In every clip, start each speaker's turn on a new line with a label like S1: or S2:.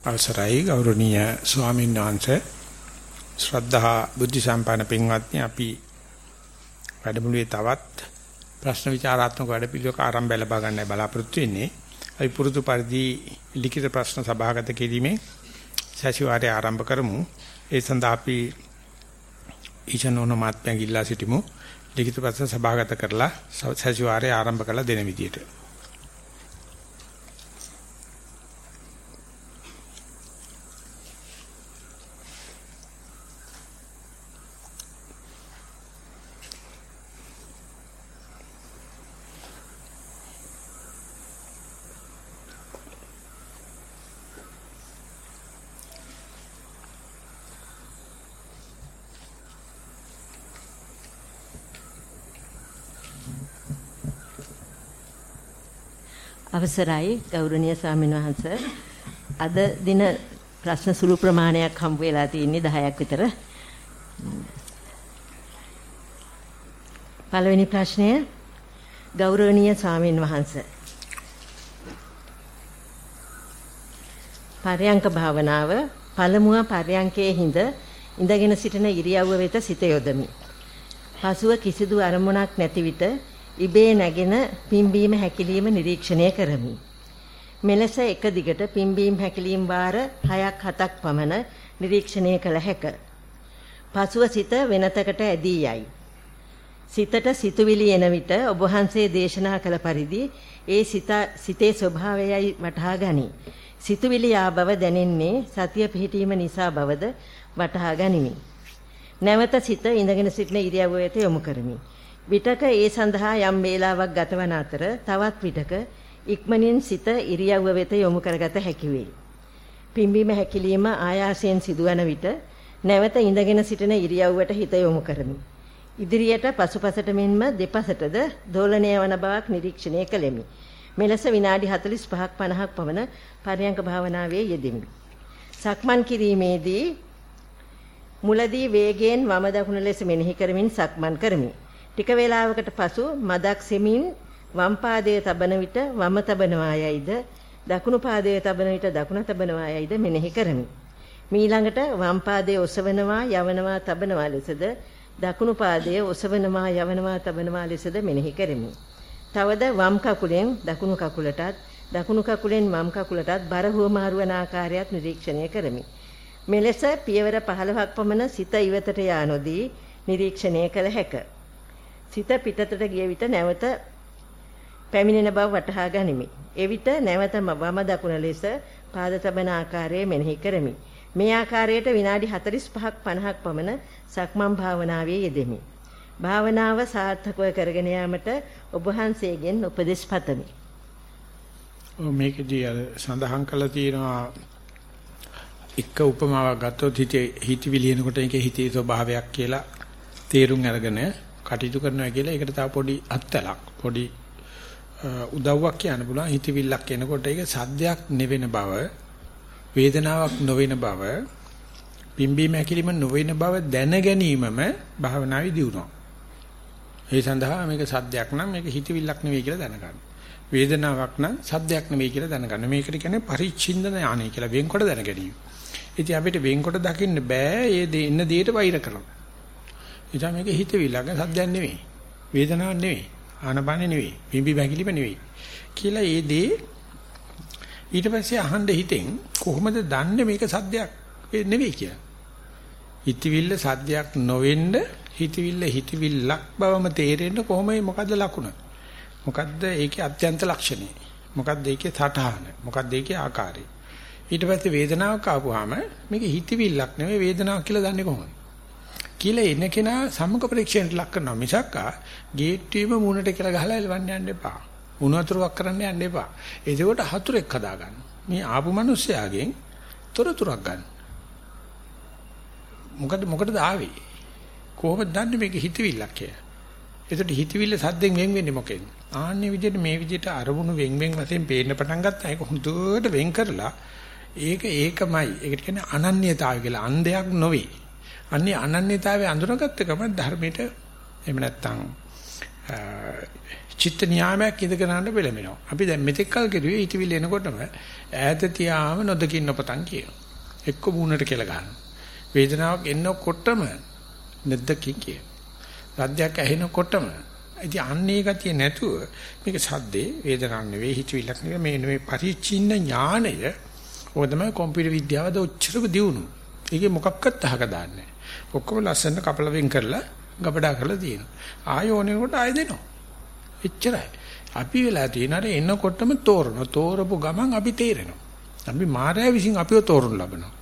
S1: අවසරයි ගෞරවනීය ස්වාමීන් වහන්සේ ශ්‍රද්ධා බුද්ධ සම්පන්න පින්වත්නි අපි වැඩමුළුවේ තවත් ප්‍රශ්න විචාරාත්මක වැඩපිළිවෙලක ආරම්භය ලබා ගන්නයි බලාපොරොත්තු වෙන්නේ. අපි පුරුදු පරිදි ලිඛිත ප්‍රශ්න සභාගත කිරීමේ සැසිවාරය ආරම්භ කරමු. ඒ සඳහා අපි ඊචනෝන මාත්‍යා ගිල්ලා සිටිමු. ලිඛිත ප්‍රශ්න සභාගත කරලා සැසිවාරය ආරම්භ කළ දෙන විදියට.
S2: අවසරයි ගෞරවනීය ස්වාමීන් වහන්ස. අද දින ප්‍රශ්න සුළු ප්‍රමාණයක් හම්බ වෙලා තියෙන්නේ 10ක් විතර. පළවෙනි ප්‍රශ්නය ගෞරවනීය ස්වාමීන් වහන්ස. පරයන්ක භාවනාව පළමුව පරයන්කයේ හිඳ ඉඳගෙන සිටින ඉරියව්ව වෙත සිත යොදමි. පසුව කිසිදු අරමුණක් නැති විට ඉබේ නැගෙන පිම්බීම හැකිලිම නිරීක්ෂණය කරමි. මෙලෙස එක දිගට පිම්බීම හැකිලිම වාර 6ක් 7ක් පමණ නිරීක්ෂණය කළ හැක. පසුව සිත වෙනතකට ඇදී යයි. සිතට සිතුවිලි එන විට ඔබ වහන්සේ දේශනා කළ පරිදි ඒ සිත සිතේ ස්වභාවයයි වටහා ගනි. සිතුවිලි ආ බව දැනෙන්නේ සතිය පිහිටීම නිසා බවද වටහා ගනිමි. නැවත සිත ඉඳගෙන සිටින ඉරියව්ව වෙත යොමු කරමි. විටක ඒ සඳහා යම් වේලාවක් ගතවන අතර තවත් විටක ඉක්මනින් සිත ඉරියව්ව වෙත යොමු කරගත හැකි වේ. පිම්බීම හැකිලිම ආයාසයෙන් සිදුවන විට නැවත ඉඳගෙන සිටින ඉරියව්වට හිත යොමු කරමි. ඉදිරියට පසුපසට මෙන්ම දෙපසටද දෝලණය වන බවක් නිරීක්ෂණය කළෙමි. මෙලෙස විනාඩි 45ක් 50ක් පමණ පරයන්ක භාවනාවේ යෙදෙමි. සක්මන් කිරීමේදී මුලදී වේගයෙන් වම දකුණ ලෙස මෙනෙහි කරමින් සක්මන් කරමි. ටික වේලාවකට පසු මදක් සෙමින් වම් පාදයේ තබන විට වම තබනවා යයිද දකුණු පාදයේ තබන විට දකුණ තබනවා යයිද මෙනෙහි කරමි. මීළඟට වම් පාදයේ ඔසවනවා යවනවා තබනවා ලෙසද දකුණු පාදයේ ඔසවනවා යවනවා තබනවා ලෙසද මෙනෙහි කරමි. තවද වම් කකුලෙන් දකුණු කකුලටත් දකුණු කකුලෙන් වම් කකුලටත් බර හුවමාරු වන ආකාරයත් නිරීක්ෂණය කරමි. මෙලෙස පියවර 15ක් පමණ සිත ඉවතට යා නොදී නිරීක්ෂණය කළ හැකිය. සිත පිටතට ගිය විට නැවත පැමිණෙන බව වටහා ගනිමි. එවිට නැවත වම දකුණ ලෙස පාද තබන ආකාරය මෙනෙහි කරමි. මේ ආකාරයට විනාඩි 45ක් 50ක් පමණ සක්මන් භාවනාවේ යෙදෙමි. භාවනාව සාර්ථකව කරගෙන යාමට ඔබ වහන්සේගෙන් උපදෙස් පතමි.
S1: මේකදී සඳහන් කළා තියෙනවා එක උපමාවක් ගත්තොත් හිතේ හිතවිලි එනකොට ඒකේ හිතේ ස්වභාවයක් කියලා තේරුම් අරගෙන කටයුතු කරනවා කියලා ඒකට තව පොඩි අත්තලක් පොඩි උදව්වක් කියන්න පුළුවන් හිතවිල්ලක් එනකොට ඒක සද්දයක් නෙවෙන බව වේදනාවක් නොවන බව පිම්බීම හැකිලිම නොවන බව දැන ගැනීමම භාවනාවේ දියුණුව. ඒ සඳහා මේක සද්දයක් නම් මේක හිතවිල්ලක් නෙවෙයි කියලා දැනගන්න. වේදනාවක් නම් සද්දයක් නෙවෙයි කියලා දැනගන්න. මේකට කියන්නේ පරිච්ඡින්දන ඥානය කියලා වෙන්කොට දැන ගැනීම. ඉතින් අපිට වෙන්කොට දකින්න බෑ ඒ දෙන්න දෙයට වෛර කරනවා. එතන මේක හිතවිල්ලක සද්දයක් නෙවෙයි. වේදනාවක් නෙවෙයි. ආනපානෙ නෙවෙයි. පිම්බි බැගිලිම නෙවෙයි. කියලා ඒ දේ ඊට පස්සේ අහන්න හිතෙන් කොහොමද දන්නේ මේක සද්දයක් නෙවෙයි කියලා. හිතවිල්ල සද්දයක් නොවෙන්න හිතවිල්ල හිතවිල්ලක් බවම තේරෙන්න කොහොමයි මොකද්ද ලකුණ? මොකද්ද ඒකේ අත්‍යන්ත ලක්ෂණය? මොකද්ද ඒකේ සටහන? මොකද්ද ඒකේ ආකාරය? ඊට පස්සේ වේදනාවක් ආපුවාම මේක හිතවිල්ලක් නෙවෙයි වේදනාවක් කියලා දන්නේ කොහොමද? කියලා එන කෙනා සම්මුඛ පරීක්ෂණයට ලක් කරනවා මිසක් ගේට්ටුවේම මූණට කියලා ගහලා එලවන්න යන්න එපා. උණු වතුරක් කරන්න යන්න එපා. එතකොට හතුරෙක් හදා ගන්න. මේ ආපු මිනිස්සයාගෙන් තොරතුරක් ගන්න. මොකද මොකටද ආවේ? කොහොමද දන්නේ මේක හිතවිල්ලක් කියලා? එතකොට හිතවිල්ල සද්දෙන් වෙන් වෙන්නේ මොකෙන්ද? ආන්නේ විදිහට මේ විදිහට අරමුණු වෙන් වෙන් වශයෙන් පේන්න පටන් ගත්තා. ඒක හුදුවට වෙන් කරලා ඒක ඒකමයි. ඒකට කියන්නේ අනන්‍යතාවය කියලා. අන්දයක් නොවේ. අන්නේ අනන්‍යතාවය අඳුනගත්ත ගමන් ධර්මයට එහෙම නැත්නම් චිත්ත නියාමයක් ඉඳගෙන යන්න පෙළඹෙනවා. අපි දැන් මෙතෙක් කල් කෙරුවේ ඊටවිල් එනකොටම ඈත තියාම නොදකින්න පතන් කියනවා. එක්ක මූණට කියලා ගන්නවා. වේදනාවක් එනකොටම නැද්දකින් කියන. සද්දයක් ඇහෙනකොටම ඉතින් අන්නේ ගතිය නැතුව මේක සද්දේ වේදනාවක් නෙවෙයි හිතවිල්ලක් නෙවෙයි මේ නෙවෙයි පරිචින්න ඥානය ඔය තමයි කම්පියුටර් විද්‍යාවද ඔච්චරම දියුණු. ඒකේ මොකක්වත් අහක දාන්නේ නැහැ. ඔක්කොම ලස්සන කපල වෙන් කරලා ගබඩා කරලා තියෙනවා. ආයෝනෙකට ආය දෙනවා. එච්චරයි. අපි වෙලා තියෙන අර එනකොටම තෝරන තෝරපු ගමන් අපි තේරෙනවා. අපි මායя විසින් අපිව තෝරන ලබනවා.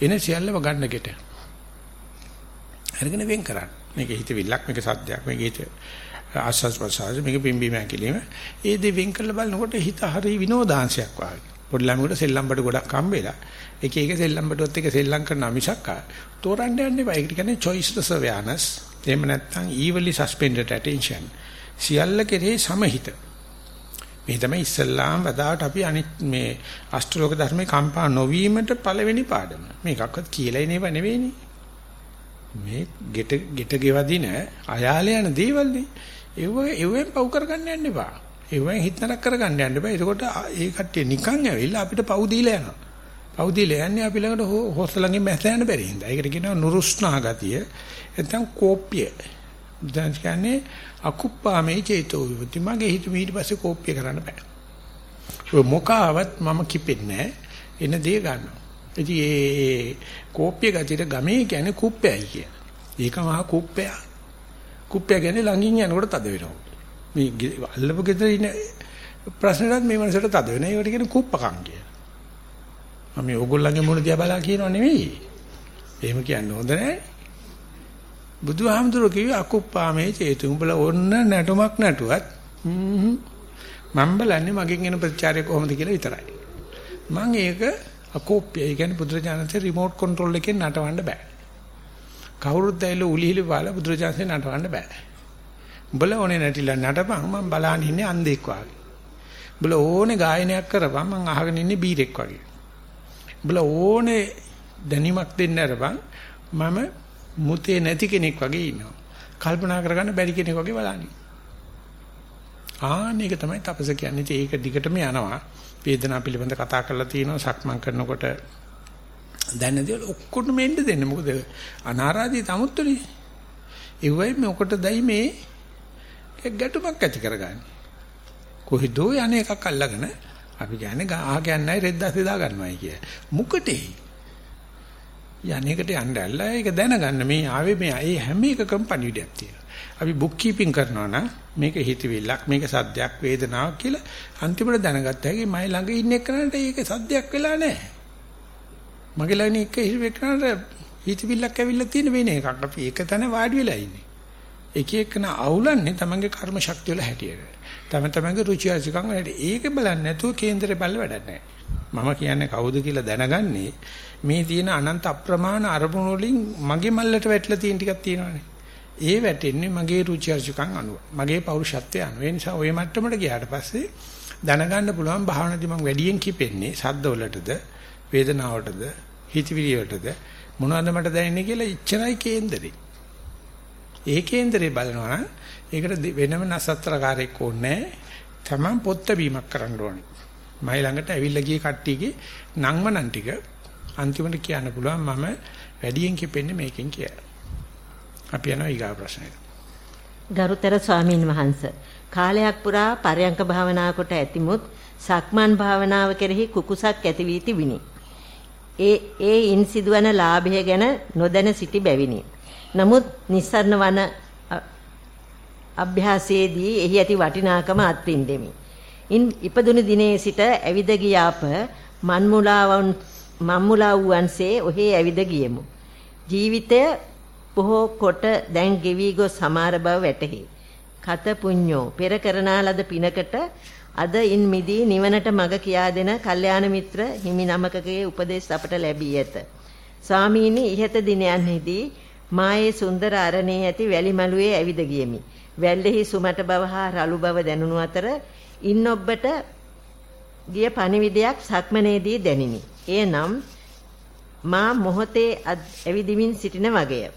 S1: එන සියල්ලම ගන්න ගෙට. අරගෙන වෙන් කරන්න. මේක හිතවිල්ලක් මේක සත්‍යයක් මේක හිත ආස්වාස් ප්‍රසාර මේක පිම්බීම ඇකිලිම ඒ දෙ වෙන් කරලා බලනකොට හිත හරි විනෝදාංශයක් වගේ. පොඩි ළමයෙකුට සෙල්ලම් බඩ ගොඩක් හම්බෙලා එක එක සෙල්ලම් බඩුවත් එක සෙල්ලම් කරන මිසක් තෝරන්න යන්න එපා. ඒකට කියන්නේ choiceless awareness. එහෙම නැත්නම් evenly suspended attention. සියල්ල කෙරෙහි සමහිත. මේ තමයි ඉස්සල්ලාම වදාට අපි අනිත් මේ අෂ්ටලෝක ධර්මේ කම්පා නොවීමට පළවෙනි පාඩම. මේකක්වත් කියලා එනේව නෙවෙයිනේ. මේ ගෙට ගෙට ගෙවදින අයාලේ යන දේවල්නේ. ඒව ඒවෙන් පව් කරගන්න යන්න එපා. ඒවෙන් හිත නරක කරගන්න යන්න එපා. එතකොට ඒ කට්ටිය නිකන් ඇවිල්ලා අපිට පව් දීලා යනවා. පව් දීලා යන්නේ අපි ළඟට හොස්ස ළඟින් මැස යන බැරි හින්දා. ඒකට කියනවා නුරුස්නා ගතිය. නැත්නම් කෝප්‍ය. දැන් කියන්නේ අකුප්පාමේ චේතෝ විමුක්ති. මගේ හිත ඊට පස්සේ කෝප්‍ය කරන්න බෑ. ඔය මොකාවත් මම කිපෙන්නේ එන දේ ගන්නවා. ඉතින් ඒ කෝප්‍ය ගතියට ගමේ කියන්නේ කුප්පයයි කිය. ඒක මහා කුප්පය. කුප්පය කියන්නේ ළඟින් යනකොට තද වෙනවා. මේ අල්ලපු ගෙදර ඉන්න ප්‍රශ්නවත් මේ මනසට තද වෙනවා. ඒකට කියන්නේ කුප්පකම් කිය. මම මේ ඕගොල්ලන්ගේ මුණ දිහා බලා කියනව නෙවෙයි. එහෙම කියන්න හොඳ නැහැ. බුදුහාමුදුරුවෝ කිව්වේ අකුප්පාමේ චේතු. උඹලා ඕන්න නැටුමක් නැටුවත් මම බලන්නේ මගෙන් එන ප්‍රතිචාරය කොහොමද කියලා විතරයි. මම ඒක අකෝප්‍ය. ඒ කියන්නේ බුදුරජාණන්සේ රිමෝට් කන්ට්‍රෝල් එකෙන් නටවන්න බෑ. කවුරුත් ඇවිල්ලා උලිහිලි වල බුදුරජාණන්සේ නටවන්න බෑ. උඹලා ඕනේ නැටිලා නටපන් මම බලන් ඉන්නේ අන්ධෙක් වගේ. උඹලා ඕනේ ගායනයක් කරපන් මම අහගෙන ඉන්නේ බීරෙක් වගේ. උඹලා ඕනේ දැනීමක් දෙන්න අරපන් මම මුතේ නැති කෙනෙක් වගේ ඉන්නවා. කල්පනා කරගන්න බැරි කෙනෙක් වගේ බලන්නේ. ආන්න ඒක තමයි තපස කියන්නේ. ඒක දිගටම යනවා. වේදනාව පිළිබඳ කතා කරලා තියෙනවා සක්මන් කරනකොට දැන දේවල් ඔක්කොටම එන්න දෙන්න. මොකද අනාරාදී තමුත්තුනේ. ඒවයි මොකටදයි මේ ගැටුමක් ඇති කරගන්නේ. කොහෙදෝ යන එකක් අල්ලගෙන අපි කියන්නේ ආහ කියන්නේ රෙද්දස් දා ගන්නවයි කිය. මුකටේ යන්නේකට යන්න ඇල්ලා ඒක දැනගන්න මේ ආවේ මේ ඒ හැම එකකම පණිවිඩයක් තියෙනවා. අපි බුක් කීපින් කරනවා නම් මේක හිතවිල්ලක් මේක සද්දයක් වේදනාවක් කියලා අන්තිමට දැනගත්ත හැකි මයි ළඟ ඉන්න එකනට ඒක සද්දයක් වෙලා නැහැ. මගේ ළඟ ඉන්න එක හිතවිල්ලක් හිතවිල්ලක් ඇවිල්ලා තියෙන වෙන එකක්. අපි ඒක තන වාඩි වෙලා ඉන්නේ. එක එකන අවුලන්නේ තමන්ගේ කර්ම ශක්තිය වල හැටියට. තම තමන්ගේ රුචි අරුචිකම් වලට ඒක බලන්නේ නැතුව කේන්දරේ බල්ල වැඩක් නැහැ. මම කියන්නේ කවුද කියලා දැනගන්නේ මේ තියෙන අනන්ත අප්‍රමාණ අරමුණු වලින් මගේ මල්ලට වැටලා තියෙන ටිකක් තියෙනවානේ. ඒ වැටෙන්නේ මගේ රුචි අරුචිකම් අනුව. මගේ පෞරුෂත්වය අනුව. ඒ නිසා ওই මට්ටමට ගියාට පස්සේ දැනගන්න පුළුවන් භාවනාදී මම වැඩියෙන් කිපෙන්නේ සද්ද වලටද වේදනාවටද හිතවිලි වලටද මොනවද මට දැනෙන්නේ කියලා ඉච්චරයි කේන්දරේ. ඒ කේන්දරේ බලනවා නම් ඒකට වෙනම නසත්‍රකාරයක් ඕනේ තමන් පොත්ත බීමක් කරන්න ඕනේ. මයි ළඟට ඇවිල්ලා ගිය කට්ටියගේ නංවනන් ටික අන්තිමට කියන්න පුළුවන් මම වැඩියෙන් කිපෙන්නේ මේකෙන් කියලා. අපි යනවා ඊගා ප්‍රශ්නෙට.
S2: ගරුතර ස්වාමින් වහන්සේ කාලයක් පුරා පරයන්ක භාවනා කොට ඇතිමුත් සක්මන් භාවනාව කෙරෙහි කුකුසක් ඇති වී තිබිනි. ඒ ඒ ඉන් සිදුවන ලාභය ගැන නොදැන සිටි බැවිනි. නමුත් නිස්සරණ වන අභ්‍යාසයේදී එහි ඇති වටිනාකම අත්විඳෙමි. ඉන් ඉපදුණු දිනේ සිට ඇවිද ගියාප මන්මුලාවන් මම්මුලා වූවන්සේ ඔහි ඇවිද ගියෙමු. ජීවිතය බොහෝ කොට දැන් ගෙවි ගොස් සමාර බව වැටහි. කත පුඤ්ඤෝ පෙර කරනා ලද පිනකට අද ඉන් මිදී නිවනට මඟ කියා දෙන කල්යාණ මිත්‍ර හිමි නමකගේ උපදේශ අපට ලැබී ඇත. ස්වාමීනි ඉහත දිනයන්හිදී මායේ සුන්දර අරණේ ඇති වැලි මළුවේ ඇවිද ගියෙමි. වැල්ලෙහි සුමට බව හා රළු බව දැනුණු අතර ඉන් ඔබට ගිය පණිවිඩයක් සක්මනේදී දැනිනි. එය නම් මා මොහොතේ ඇවිදිමින් සිටින වගේය.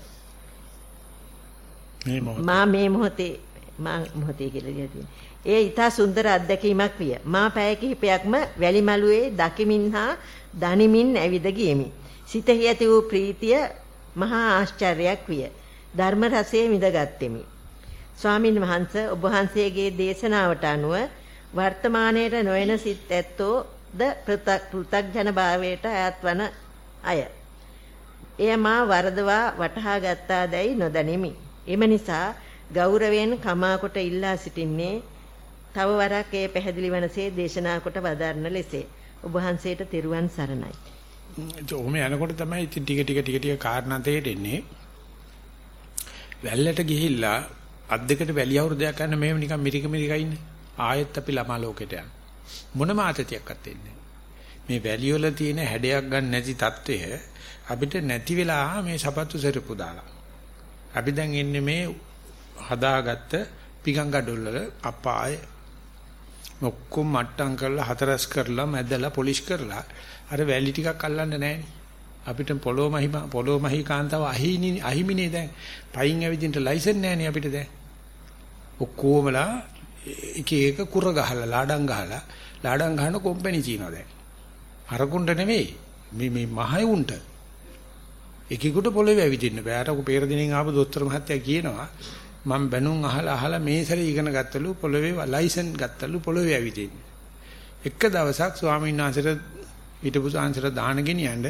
S2: මා මේ මොහොතේ මා මොහොතේ කියලා ඒ ඊටා සුන්දර අත්දැකීමක් විය. මා පැය කිහිපයක්ම වැලිමලුවේ දකිමින් හා දනිමින් ඇවිද ගියෙමි. සිතෙහි ඇති වූ ප්‍රීතිය මහා ආශ්චර්යයක් විය. ධර්ම රසයේ විඳගත්ෙමි. ස්වාමින් වහන්සේ ඔබ වහන්සේගේ දේශනාවට අනුව වර්තමානයේ නොයන සිත් ඇත්තෝ ද පෘථග්ජන භාවයට අයත් වන අය. එය මා වරදවා වටහා ගත්තාදැයි නොදනිමි. එම නිසා ගෞරවයෙන් කමා කොට ඉල්ලා සිටින්නේ තව වරක් ඒ පැහැදිලි වනසේ දේශනා කොට වදාරන ලෙසේ. ඔබ වහන්සේට තෙරුවන් සරණයි.
S1: ඔහොම යනකොට තමයි ඉතින් ටික ටික ටික ටික කාරණා තේරෙන්නේ. වැල්ලට ගිහිල්ලා අත් දෙකට වැලිය අවුරුදයක් ගන්න මේව නිකන් මිරික මිරික ඉන්නේ. ආයෙත් අපි ළමා ලෝකෙට යන. මොනම ආතතියක්වත් එන්නේ මේ වැලිය වල තියෙන හැඩයක් ගන්න නැති తত্ত্বය අපිට නැති වෙලා මේ සපත්තු සරපු දාලා. අපි දැන් ඉන්නේ මේ හදාගත්ත පිගංගඩොල්වල අපායේ ඔක්කොම මට්ටම් කරලා හතරස් කරලා මැදලා පොලිෂ් කරලා අර වැලි ටිකක් අල්ලන්න නැහැ අපිට පොළොව මහි පොළොව මහි කාන්තාව අහිනි අහිමිනේ දැන්. පයින් ඇවිදින්න ලයිසන් නැහැනේ අපිට දැන්. ඔක්කොමලා එක එක කුර ගහලා ලාඩම් ගහලා ලාඩම් ගහන කොම්පැනි තියනවා දැන්. හරකුන්ට නෙවෙයි මේ මේ මහයුන්ට. එකෙකුට පොළවේ ඇවිදින්න බෑ. අර පෙර දිනෙන් ආපු දොස්තර මහත්තයා කියනවා මම බැනුම් අහලා අහලා මේ සැරේ ඉගෙන ගත්තලු පොළවේ ලයිසන් ගත්තලු පොළවේ ඇවිදින්න. එක දවසක් ස්වාමීන් වහන්සේට හිටපු සාංශර දාන ගෙනියන්න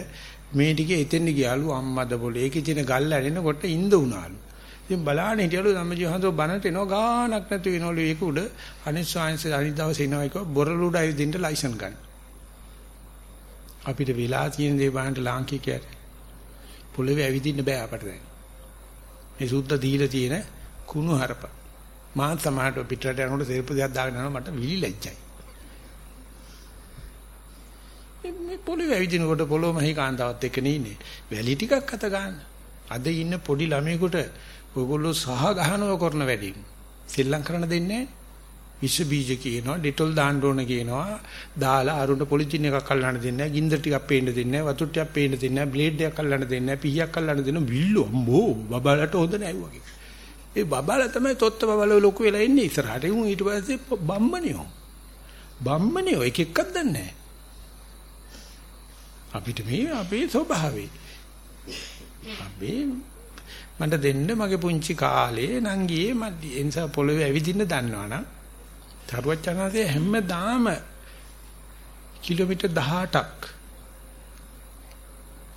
S1: මේ ටිකේ එතෙන් ගියාලු අම්මද පොළේ ඒකේ තියෙන ගල් ඇරෙනකොට ඉඳ උනාලු ඉතින් බලාගෙන හිටියලු ධම්මජීවහන්සෝ බනට එනවා ගානක් නැතු වෙනවලු ඒක උඩ. අනිත් ස්වාමීන් අනිත් දවසේ එනවා ඒක බොරළුඩ ඇවිදින්න ලයිසන් ගන්න. අපිට වෙලා තියෙන දේ බලන්න ලාංකිකයට. පොළවේ ඇවිදින්න බෑ අපට දැන්. මේ සුද්ධ දීලා තියෙන කුණු හරප. මාත් සමහරට පිටරට යනකොට සෙරපු දෙයක් දාගෙන යනවා මට විලි ලැජ්ජයි මේ පොළවේ ඇවිදිනකොට පොළොව මහි කාන්තාවත් එක්ක නෙන්නේ. වැලි ටිකක් අත ගන්න. අද ඉන්න පොඩි ළමයෙකුට ඔයගොල්ලෝ සහ ගහනව කරන වැඩි සෙල්ලම් කරන්න දෙන්නේ විස බීජ කියනවා ඩෙටොල් දාන්න ඕන කියනවා. දාලා අරුණ පොලිතින් එකක් අල්ලන්න දෙන්නේ නැහැ. ගින්දර ටිකක් පේන්න දෙන්නේ නැහැ. වතුර ටිකක් පේන්න දෙන්නේ නැහැ. බ්ලේඩ් එකක් අල්ලන්න දෙන්නේ නැහැ. පීයක් අල්ලන්න දෙන විල්ලු අම්මෝ බබාලට හොඳ නැහැ වගේ. ඒ බබාලා තමයි තොත්ත බබාලා ලොකු වෙලා ඉන්නේ. ඉස්සරහට උන් ඊට පස්සේ බම්මනියෝ. බම්මනියෝ එක එකක් දන්නේ නැහැ. අපිට මේ අපේ ස්වභාවය. අපේ මට දෙන්න මගේ පුංචි කාලේ නංගියේ මැදි ඒ නිසා පොළවේ ඇවිදින්න දන්නවනම් තරුවචනාසේ හැමදාම කිලෝමීටර් 18ක්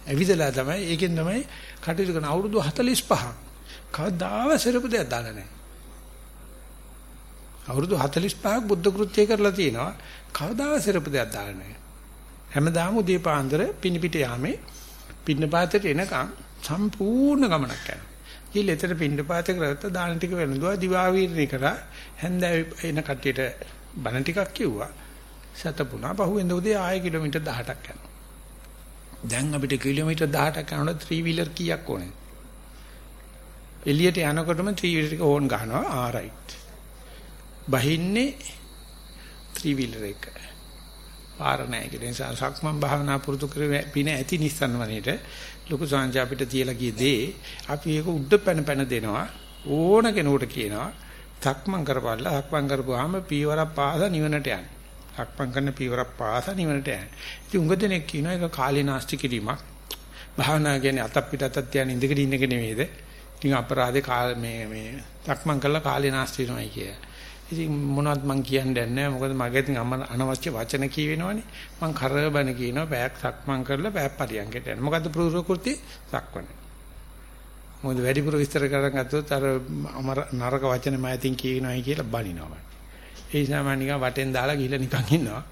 S1: ඇවිදලා තමයි ඒකෙන් තමයි කටයුතු කරන අවුරුදු 45ක් කවදාව සරපු දෙයක් දාලා නැහැ අවුරුදු 45ක් බුද්ධ කෘත්‍ය කරලා තියෙනවා කවදාව සරපු දෙයක් දාලා නැහැ හැමදාම උදේ පාන්දර පිනිපිට යාමේ පින්නපාතට එනකම් සම්පූර්ණ ගමනක් යනවා. ඊළ එතන පින්නපාත කරලා දාන ටික වෙනදුවා දිවාවීරණය කරා හැන්දෑවේ එන කට්ටියට බණ ටිකක් කිව්වා. සතපුණා පහුවෙන්ද උදේ ආයෙ කිලෝමීටර් 18ක් යනවා. දැන් අපිට කිලෝමීටර් 18ක් යනකොට 3 wheeler කීයක් ඕනේ? එළියට යනකොටම 3 wheeler එක ඕන් ගන්නවා. ආ රයිට්. බහින්නේ 3 wheeler එක. පාර නැහැ කියලා. නිසා සක්මන් භාවනා පුරුදු කරගෙන පින ඇති නිස්සන්න වනේට ලොකු සංජා අපිට තියලා ගිය දේ අපි ඒක උඩ පැන පැන දෙනවා ඕන කෙනෙකුට කියනවා සක්මන් කරපල්ලා සක්මන් කරපුවාම පීවරක් පාස නිවනට යන්න. සක්මන් කරන පීවරක් පාස නිවනට යන්න. ඉතින් උඟ දෙනෙක් කියනවා ඒක කාලීනාස්ති කිරීමක්. භාවනා කියන්නේ අතක් පිට අතක් තියන ඉඳගෙන ඉන්න එක නෙමෙයිද? ඉතින් අපරාධේ කාල මේ මේ සක්මන් කරලා කාලීනාස්ති වෙනවයි කියලා. ඉතින් මොනවද මං කියන්නේ නැහැ. මොකද මගේ ඉතින් අම්ම අනවශ්‍ය වචන කියවෙනවනේ. මං කරබන කියනවා බෑක් සක්මන් කරලා බෑ පරියන්කට යන මොකද්ද ප්‍රූර්වකෘති සක්වන මොකද වැඩිපුර විස්තර කරන් ගත්තොත් අර නරක වචන මම ඉතින් කියනවායි කියලා බනිනවා ඒ නිසා මම නිකන් වටෙන් දාලා ගිහලා නිකන් ඉන්නවා.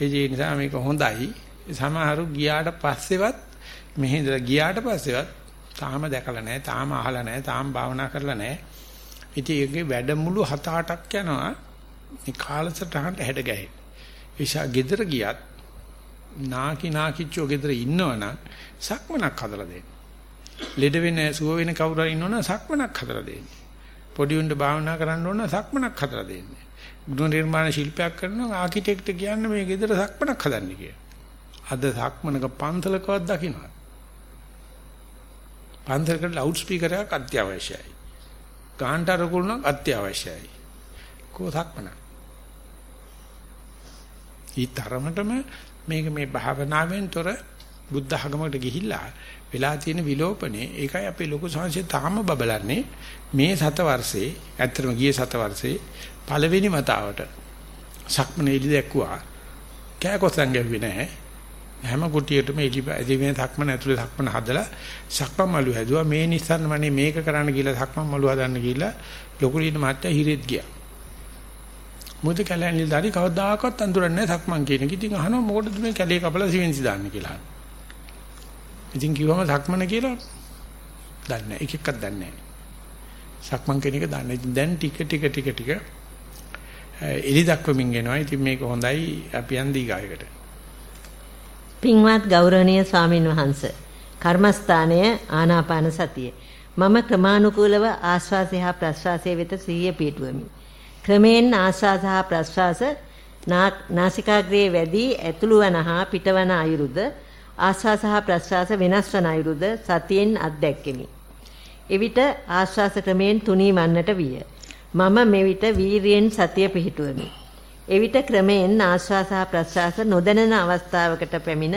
S1: ඒ නිසා මේක හොඳයි. සමහරු ගියාට පස්සෙවත් මෙහෙ ඉඳලා ගියාට පස්සෙවත් තාම දැකලා නැහැ තාම අහලා නැහැ තාම භාවනා කරලා නැහැ ඉතින් ඒකේ වැඩමුළු 7-8ක් යනවා මේ කාලසටහනට හැඩ ගැහෙන්න. ඒසා ගෙදර ගියත් නාකි නාකිච්චෝ ගෙදර ඉන්නවනම් සක්මනක් හදලා දෙන්න. ලෙඩ වෙන සුව වෙන කවුරු හරි ඉන්නවනම් සක්මනක් හදලා දෙන්න. පොඩි උන්ට භාවනා කරන්න ඕන සක්මනක් හදලා දෙන්න. ගෘහ නිර්මාණ ශිල්පයක් කරනවා ආකිටෙක්ට් කියන්නේ මේ ගෙදර සක්මනක් හදන්න කියලා. අද සක්මනක පන්සලකවත් දකින්නවා. පන්සලකට ලවුඩ් ස්පීකර් එකක් අත්‍යවශ්‍යයි. කාන්ටාර කුළුණක් අත්‍යවශ්‍යයි. කොසක්මන. ඊතරමටම මේක මේ භාවනාවෙන් තොර බුද්ධ ධර්මයකට ගිහිල්ලා වෙලා තියෙන විලෝපනේ ඒකයි අපේ ලොකු සංශය තාම බබලන්නේ මේ සත වර්ෂේ ඇත්තටම ගියේ සත වර්ෂේ පළවෙනි වතාවට සක්මනේ ඉලි දැක්කුවා කෑකොස්සන් ගැව්වේ නැහැ හැම කුටියටම එලි එදිනේ සක්මන ඇතුලේ සක්මන හදලා සක්මන් මළු හැදුවා මේ නිස්සන්න මනේ මේක කරන්න කියලා සක්මන් මළු හදන්න කියලා ලොකු ලීන මාත්‍ය හිරෙත් ගියා මොකද කැලෑන්ලි දාරි කවදාකවත් අඳුරන්නේ නැහැ සක්මන් කියන එක. ඉතින් අහනවා මොකටද මේ කැලේ කපලා සිවෙන්සි දාන්නේ කියලා. ඉතින් කිව්වම සක්මන කියලා දන්නේ නැහැ. එක එකක් දන්නේ නැහැ. සක්මන් කියන එක දන්නේ. ඉතින් දැන් ටික ටික ටික ටික එලි දක්වමින් එනවා. ඉතින් මේක හොඳයි අපි යන් දීගායකට.
S2: පින්වත් ගෞරවනීය ස්වාමින් වහන්සේ කර්මස්ථානය ආනාපාන සතිය. මම ක්‍රමානුකූලව ආස්වාසය හා ප්‍රස්වාසය වෙත සිහිය පිටුවමි. ක්‍රමෙන් ආස්වාස හා ප්‍රස්වාස නාසිකාග්‍රයේ වැඩි ඇතුළු වන හා පිටවන අයුරුද ආස්වාස හා ප්‍රස්වාස වෙනස් වන අයුරුද සතියෙන් අත්දැක්කෙමි. එවිට ආස්වාස ක්‍රමෙන් තුනී වන්නට විය. මම මෙවිට වීරියෙන් සතිය පිහිටුවමි. එවිට ක්‍රමෙන් ආස්වාස හා ප්‍රස්වාස නොදැනෙන අවස්ථාවකට පැමිණ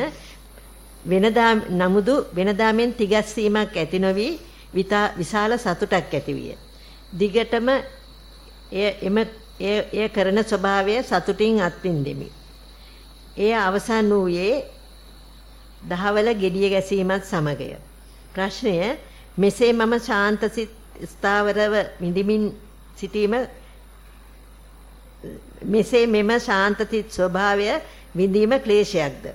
S2: වෙනදා නමුදු වෙනදාමෙන් තිගැස්සීමක් ඇති නොවි විශාල සතුටක් ඇති විය. දිගටම එය එම එය කරන ස්වභාවය සතුටින් අත්විඳෙමි. එය අවසන් වූයේ දහවල gediya ගැසීමත් සමගය. ප්‍රශ්නය මෙසේ මම ශාන්ත ස්ථාවරව විඳිමින් සිටීම මෙසේ මෙම ශාන්ත ස්වභාවය විඳීම ක්ලේශයක්ද?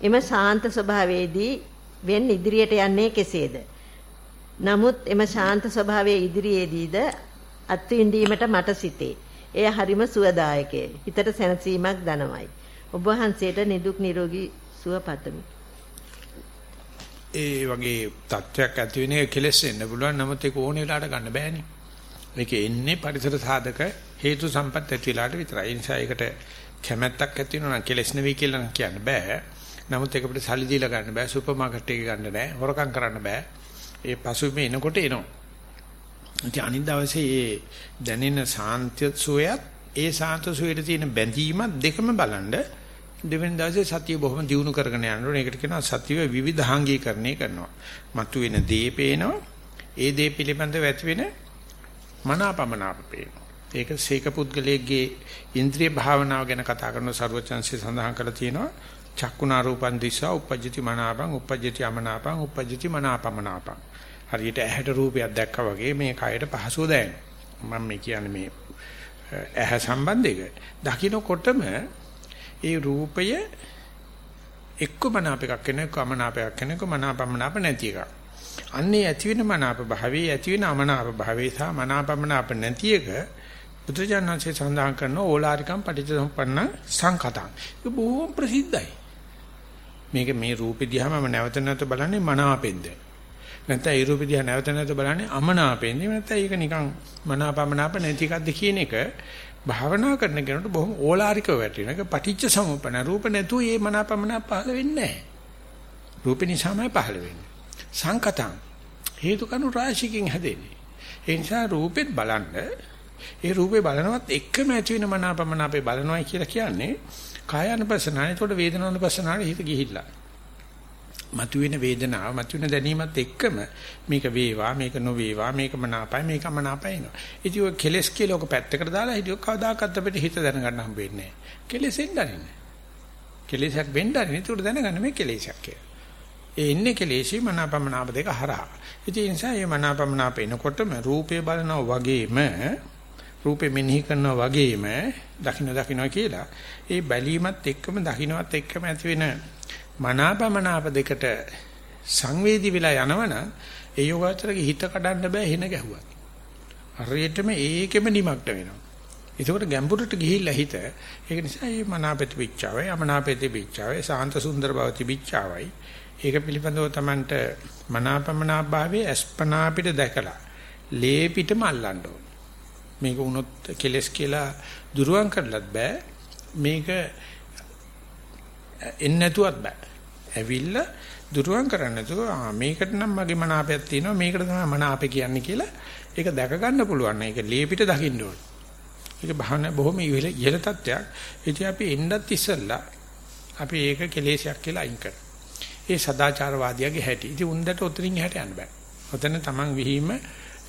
S2: එම ශාන්ත ස්වභාවයේදී වෙන් ඉදිරියට යන්නේ කෙසේද? නමුත් එම ශාන්ත ස්වභාවයේ ඉදිරියේදීද අත්විඳීමට මට සිතේ. එය හරිම සුවදායකයි. හිතට සැනසීමක් දනවයි. ඔබ වහන්සේට නිදුක් නිරෝගී සුව පතමි.
S1: ඒ වගේ තත්වයක් ඇති වෙන එක කෙලස් වෙන්න පුළුවන්. නමුත් ඒක ඕන වෙලාවට ගන්න බෑනේ. මේක එන්නේ පරිසර සාධක හේතු සම්පත් ඇති වෙලාවට විතරයි. ඒ නිසා ඒකට කැමැත්තක් ඇති වෙනවා නම් කෙලස් නෙවෙයි කියලා නම් කියන්න බෑ. නමුත් ඒක අපිට සල්ලි දීලා ගන්න බෑ. සුපර් මාකට් එකේ ගන්න බෑ. හොරකම් කරන්න බෑ. ඒ පසුබිම එනකොට එනවා. ඉතින් අනිත් දවසේ ඒ දැනෙන සාන්ත්‍ය සුවයත් ඒ සාන්ත සුවයට තියෙන බැඳීමත් දෙකම බලනද දෙවෙනි දවසේ සතිය බොහොම දියුණු කරගෙන යනකොට ඒකට කියනවා සතිය විවිධාංගීකරණය කරනවා. මතුවෙන දේ පේනවා. ඒ දේ පිළිබඳව ඇති වෙන මනාපමනාප පේනවා. ඒක සීක පුද්ගලයේ ඉන්ද්‍රිය භාවනාව ගැන කතා කරන ਸਰවචන්සේ සඳහන් කරලා තියෙනවා. චක්කුණා රූපන් දිසා උපජ්ජති මනාපං උපජ්ජති අමනාපං උපජ්ජති මනාපමනාපං හරියට ඇහැට රූපයක් දැක්කා වගේ මේ කයට පහසුව දැනෙනවා. මම මේ කියන්නේ මේ ඇහැ සම්බන්ධයක. දකින්නකොටම ඒ රූපය එක්ක මනාප එකක් වෙන එක්ක අමනාපයක් වෙන එක්ක මනාපමනාප නැති එකක්. අන්නේ ඇති වෙන මනාප භාවයේ ඇති වෙන අමනාප භාවයේ සහ මනාපමනාප නැති එක බුදුජානනාංශය සඳහන් කරන ඕලාරිකම් පටිච්චසමුප්පන්න සංකතං. ඒක බොහොම ප්‍රසිද්ධයි. මේක මේ රූපෙ දිහාම නැවත නැවත බලන්නේ මනාපෙන්ද. නැත්නම් ඒ රූපෙ දිහා නැවත නැවත බලන්නේ අමනාපෙන්. එහෙම නැත්නම් ඒක නිකන් මනාපමනාප නැති එකක්ද කියන එක භාවනා කරන කෙනෙකුට බොහොම ඕලාරිකව වැටෙන එක පටිච්ච සමුප්පන රූප නැතුව මේ මනාපමනාප පහළ වෙන්නේ නැහැ. රූපේ නිසාමයි පහළ වෙන්නේ. සංකතං හේතු කණු රාශියකින් හැදෙන්නේ. ඒ නිසා රූපෙත් බලන්න ඒ රූපේ බලනවත් එකම ඇති වෙන මනාපමනාපේ බලනවායි කියලා කියන්නේ කායानुපස්සනානේ. ඒකට වේදනානුපස්සනානේ හිත ගිහිල්ලා. මතුවෙන වේදනාව මතුවෙන දැනීමත් එක්කම මේක වේවා මේක නොවේවා මේක මනාපයි මේක මනාපයි එනවා. ඉතින් ඔය කෙලස් කියලා ඔක පැත්තකට දාලා හිටියොත් කවදාකවත් අපිට හිත දැනගන්න හම්බ වෙන්නේ නැහැ. කෙලෙසෙන් දන්නේ. කෙලෙසක් වෙන්න දන්නේ. ඒකට දැනගන්න මේ කෙලෙසක් කියලා. ඒ ඉන්නේ කෙලෙසි මනාපමනාප දෙක හරහා. ඉතින් ඒ නිසා මේ මනාපමනාප එනකොටම රූපේ බලනවා වගේම රූපේ මෙනෙහි කරනවා වගේම දකින්න දකින්න කියලා ඒ බැලීමත් එක්කම දකින්නවත් එක්කම ඇති වෙන මනාපමනාප දෙකට සංවේදී වෙලා යනවනම් ඒ යෝගාචරගේ හිත කඩන්න බෑ හින ගැහුවා. හරියටම ඒකෙම නිමක්ට වෙනවා. ඒකෝට ගැඹුරට ගිහිල්ලා හිත ඒක නිසා මේ මනාපති පිච්චාවයි අමනාපති පිච්චාවයි සාන්ත සුන්දර බව තිබිච්චාවයි ඒක පිළිබඳව Tamanට මනාපමනාප භාවයේ අස්පනා පිට දැකලා ලේ පිටම අල්ලන්න ඕන. මේක වුණොත් කෙලස් කියලා දුරුවන් කරලත් බෑ. මේක එන්නේ නැතුවත් බෑ. ඇවිල්ලා දුරුවන් කරන්න නැතුව ආ මේකට නම් මගේ මනාපයක් තියෙනවා මේකට තමයි මනාපේ කියන්නේ කියලා ඒක දැක ගන්න පුළුවන්. ඒක ලේපිට දකින්න ඕනේ. ඒක භාවනා බොහොම ඉහළ ඉහළ තත්ත්වයක්. ඉතින් අපි එන්නත් ඉස්සෙල්ලා අපි ඒක කෙලේශයක් කියලා අයින් කරනවා. ඒ සදාචාරවාදියාගේ හැටි. ඉතින් උන්දට උතරින් එහාට යන්න බෑ. ඔතන තමන් විහිීම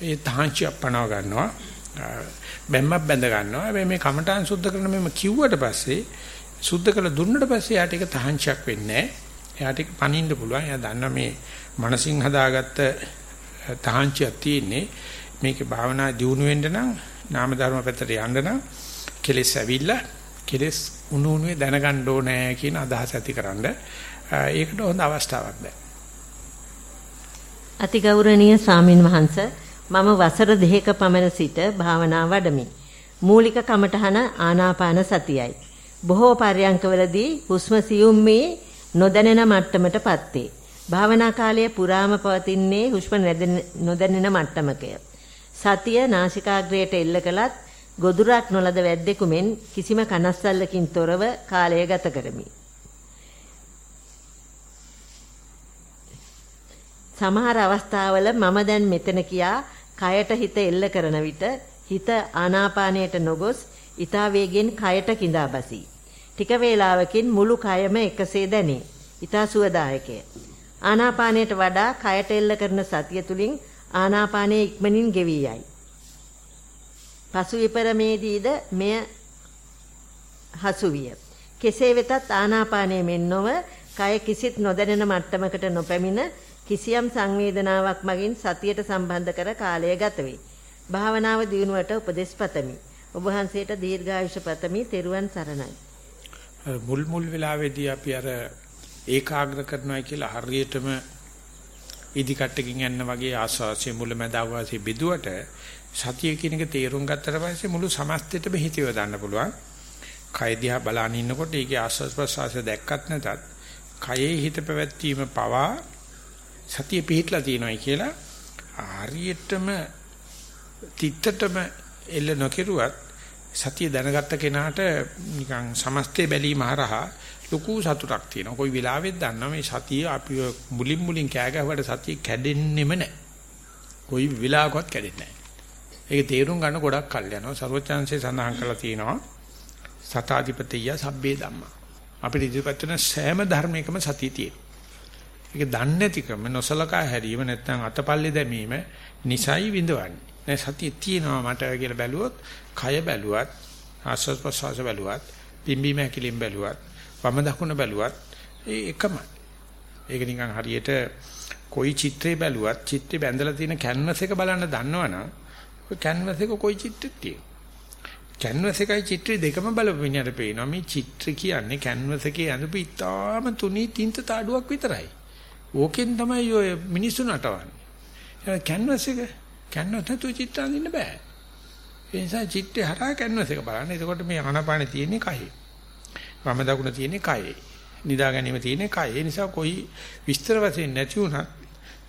S1: ඒ තහංචියක් පනව ගන්නවා. බැම්මක් බැඳ ගන්නවා. හැබැයි මේ කමඨාන් සුද්ධ කරන මෙම කිව්වට පස්සේ සුද්ධ කළ දුන්නට පස්සේ යාට ඒක තහංචියක් වෙන්නේ නැහැ. එයාට ඒක පනින්න පුළුවන්. එයා දන්නා මේ මනසින් හදාගත්ත තහංචියක් තියෙන්නේ මේකේ භාවනා දියුණු වෙන්න නම් නාම ධර්ම පැත්තට යන්න නම් කෙලෙස් ඇවිල්ලා කෙලෙස් උණු උණුවේ දැනගන්න ඕනේ කියන අදහස ඇතිකරනද ඒකට හොඳ අවස්ථාවක් දැන්.
S2: අතිගෞරවනීය ස්වාමින් වහන්සේ මම වසර දෙකක පමණ සිට භාවනා වඩමි. මූලික කමඨහන ආනාපාන සතියයි. බොහෝ පර්යංකවලදී හුස්ම සියුම් මේ නොදැනෙන මට්ටමටපත් වේ. භාවනා කාලයේ පුරාම පවතින්නේ හුස්ම නොදැනෙන මට්ටමකය. සතිය නාසිකාග්‍රයට එල්ල කළත් ගොදුරක් නොලද වැද්දෙකු මෙන් කිසිම කනස්සල්ලකින් තොරව කාලය ගත කරමි. සමහර අවස්ථාවල මම දැන් මෙතන කියා කයට හිත එල්ල කරන විට හිත ආනාපානයට නොගොස් ඊතා වේගෙන් කයට கிඳා බසී. ටික වේලාවකින් මුළු කයම එකසේ දැනේ. ඊතා සුවදායකය. ආනාපානයට වඩා කයට එල්ල කරන සතිය තුලින් ආනාපානයේ ඉක්මනින් ගෙවී යයි. පසු විපරමේදීද මෙය හසු විය. කෙසේ වෙතත් ආනාපානයේ මෙන් නොව කය කිසිත් නොදැනෙන මට්ටමකට නොපැමිණ කිසියම් සංවේදනාවක් මගින් සතියට සම්බන්ධ කර කාලය ගත වේ. භාවනාව දියුණුවට උපදෙස් පතමි. ඔබ වහන්සේට දීර්ඝායුෂ පතමි. තෙරුවන් සරණයි.
S1: මුල් මුල් වෙලාවේදී අපි අර ඒකාග්‍ර කරනවා කියලා හරියටම ඉදිකට්ටකින් යන්න වගේ ආස්වාසිය මුලැමැදාවාසිය බෙදුවට සතිය කියන එක තේරුම් ගත්තට පස්සේ මුළු සමස්තෙටම හිතියව දාන්න පුළුවන්. කය දිහා බලන ඉන්නකොට ඒකේ ආස්වාස් ප්‍රසවාසය දැක්කත් නැතත් කයේ හිත පැවැත්වීම පවා සතිය පිහිටලා තියෙනවායි කියලා ආරියටම තිත්තටම එල්ල නොකිරුවත් සතිය දැනගත්ත කෙනාට නිකන් සමස්තය බැලීම හරහා ලොකු සතුටක් තියෙනවා. කොයි වෙලාවෙත් දන්නවා මේ සතිය අපි මුලින් මුලින් කෑ ගැහුවට සතිය කැඩෙන්නෙම නැහැ. කොයි වෙලාවකවත් කැඩෙන්නේ නැහැ. ඒක තේරුම් ගන්න ගොඩක් කල් යනවා. ਸਰවචාන්සේ සඳහන් කරලා තියෙනවා සතාධිපතිය සබ්බේ ධම්මා. අපිට ඉදිරිපත් වෙන සෑම ධර්මයකම සතිය තියෙනවා. ඒක දන්නේ නැතිකම නොසලකා හැරීම නැත්නම් අතපල්ලේ දැමීම නිසයි විඳවන්නේ. දැන් සතිය තියෙනවා මට කියලා බැලුවොත්, කය බැලුවත්, ආස්වාද ප්‍රසවාස බැලුවත්, පිම්බීම හැකිලිම් බැලුවත්, වම දකුණ බැලුවත් ඒ එකමයි. ඒක නිකන් හරියට කොයි චිත්‍රේ බැලුවත් චිත්‍රේ බැඳලා තියෙන කැන්වස් එක බලන්න දන්නවනම් ඔය කැන්වස් එක කොයි චිත්‍රෙත් තියෙනවා. කැන්වස් එකයි චිත්‍රය දෙකම බලපු විඤ්ඤාණය පේනවා. මේ චිත්‍ර කියන්නේ කැන්වස් එකේ අඳපු ඉතාම තුනී තින්ත තාඩුවක් විතරයි. ඕකෙන් තමයි ඔය මිනිස්සු නටවන්නේ. කැන්වස් එක කැන්වස් නැතුව චිත්‍ර අඳින්න බෑ. ඒ නිසා චිත්‍රය හරහා කැන්වස් එක බලන්න. එතකොට මේ ආනාපානෙ තියෙන්නේ කයේ. වම දකුණ තියෙන්නේ කයේ. නිදා ගැනීම තියෙන්නේ කයේ. ඒ නිසා કોઈ විස්තර වශයෙන් නැති වුණත්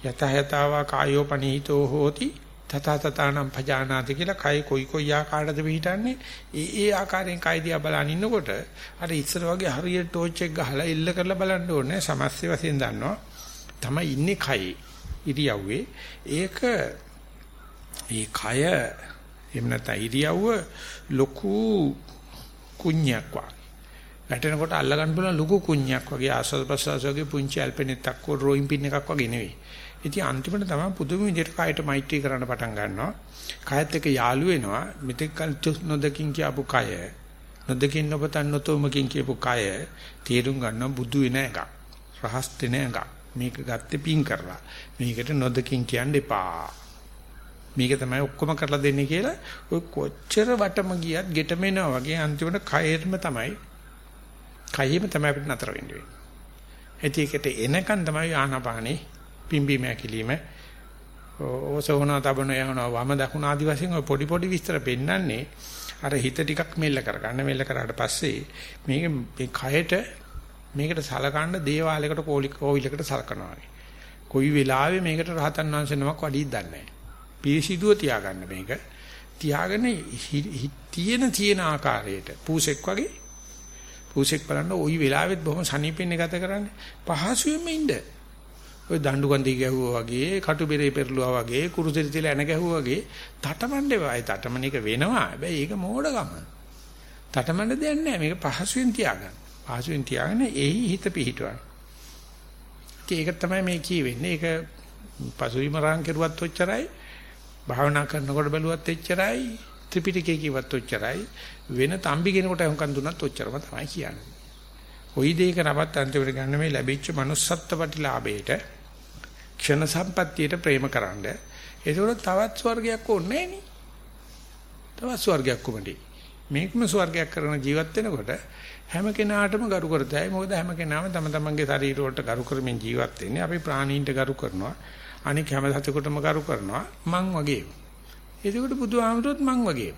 S1: යත යතාවා කායෝ පනීතෝ හෝති තත තතානම් භජානාති කියලා කයි කොයි කොයි ආකාරයකද පිටින්නේ ඒ ඒ ආකාරයෙන් කයි දිහා බලන ඉන්නකොට අර ඉස්සර වගේ හරියට ටෝච් එක ගහලා එල්ල කරලා බලන්න ඕනේ සමස්ත වශයෙන් දන්නවා තමයි ඉන්නේ කයේ ඉරියව්වේ ඒක ඒ කය එහෙම නැත්නම් ඉරියව්ව ලොකු කුණ්‍යක් වගේ වැටෙනකොට අල්ල ගන්න පුළුවන් ලොකු කුණ්‍යක් වගේ ආස්වාද ප්‍රසවාස වගේ පුංචි ඇල්පෙනෙත්තක් වගේ ඩ්‍රොයින් පින් එකක් වගේ නෙවෙයි. ඉතින් අන්තිමට තමයි පුදුම විදිහට කායට මෛත්‍රී කරන්න පටන් ගන්නවා. කායත් එක්ක යාළු වෙනවා. මෙතෙක් කල නොදකින් කියපු කය නොදකින් නොපතන් නොතොමකින් කියපු කය තේරුම් ගන්න බුදු වෙන එකක්. රහස් දෙන එකක්. මේක ගත්තේ පින් කරලා. මේකට නොදකින් කියන්න එපා. මේක තමයි ඔක්කොම කරලා දෙන්නේ කියලා ඔය කොච්චර වටම ගියත් ගෙටම එනවා වගේ අන්තිමට කයෙම තමයි කයෙම තමයි අපිට නතර වෙන්න වෙන්නේ. ඒකට එනකන් තමයි ආනාපානේ පිම්බීම ඇකිලිම ඕසෝන තබන යනවා වම දකුණ ආදි වශයෙන් ඔය පොඩි පොඩි විස්තර පෙන්වන්නේ අර හිත ටිකක් මෙල්ල කරගන්න මෙල්ල කරාට පස්සේ මේක මේ කයට මේකට සලකන්න දේවාලයකට කෝවිලකට සලකනවා වගේ. කොයි වෙලාවෙ මේකට රහතන් වහන්සේ නමක් වඩියි දන්නේ නැහැ. පිරිසිදුව තියාගන්න මේක. තියාගෙන තියෙන තියෙන ආකාරයට පූසෙක් වගේ පූසෙක් බලන්න ওই වෙලාවෙත් බොහොම සනීපෙන්නේ ගත කරන්නේ පහසුවෙන්ම ඉන්න. ඔය දඬු කන්දි ගැහුවා වගේ, කටු බෙරේ පෙරළුවා වගේ, කුරුසෙරි තියලා එන ගැහුවා වගේ තටමඬ ඒවා. ඒ තටමන එක වෙනවා. හැබැයි ඒක මෝඩකම. තටමඬ දෙයක් නැහැ. මේක පහසුවෙන් තියාගන්න. පහසුවෙන් තියාගෙන එහි හිත පිහිටවන්න. ඒක තමයි මේ කියවෙන්නේ. ඒක පසුවිම රාන් කෙරුවත් ඔච්චරයි. භාවනා කරනකොට බැලුවත් එච්චරයි. ත්‍රිපිටකේ කිව්වත් ඔච්චරයි. වෙන තම්බි කෙනෙකුට හුඟක් දුන්නත් ඔච්චරම තමයි කියන්නේ. ওই දෙයක නවත් අන්තිමට ගන්න මේ ලැබිච්ච manussත්ත්ව ප්‍රතිලාභයට ක්ෂණ සම්පත්තියට ප්‍රේම කරන්න. ඒකෝට තවත් ස්වර්ගයක් ඕනේ නෑනේ. තවත් ස්වර්ගයක් කොමඩි. මේකම ස්වර්ගයක් කරන ජීවත් වෙනකොට හැම කෙනාටම ගරු කරතයි. මොකද හැම කෙනාම තම තමන්ගේ ශරීර වලට ගරු කරමින් ජීවත් වෙන්නේ. අපි ප්‍රාණීන්ට ගරු කරනවා. අනික හැම සතෙකුටම ගරු කරනවා. මං වගේ. ඒකට බුදුහාමුදුරුවොත් මං වගේ.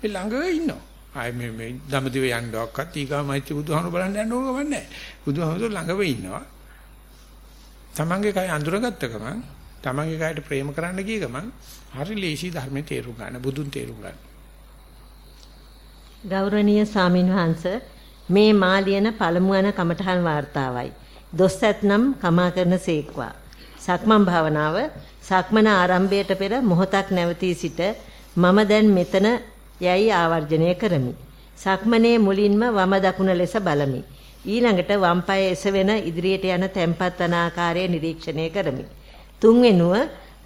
S1: මේ ළඟ ඉන්නවා. ආයේ මේ මේ දඹදිව යන්නවක්වත් ඊගා මෛත්‍රී බුදුහාමුදුරුවෝ බලන්න යන්න ඕන ගමන් නැහැ. බුදුහාමුදුරුවෝ ළඟම ඉන්නවා. තමන්ගේ කය අඳුරගත්ත ගමන් තමන්ගේ කයට ප්‍රේම කරන්න ගිය ගමන් හරි ලේසි ධර්මයේ තේරුම් ගන්න බුදුන් තේරුම් ගන්න.
S2: ගෞරවනීය සාමින්වහන්ස මේ මා ලියන පළමු යන කමඨහන් වார்த்தාවයි. දොස් ඇතනම් කමා කරන සේක්වා. සක්මන් භාවනාව සක්මන ආරම්භයට පෙර මොහොතක් නැවතී සිට මම දැන් මෙතන යයි ආවර්ජනය කරමි. සක්මනේ මුලින්ම වම දකුණ ලෙස බලමි. ඊළඟට වම් පාය එසවෙන ඉදිරියට යන තැම්පත් වන ආකාරය නිරීක්ෂණය කරමි. තුන්වෙනුව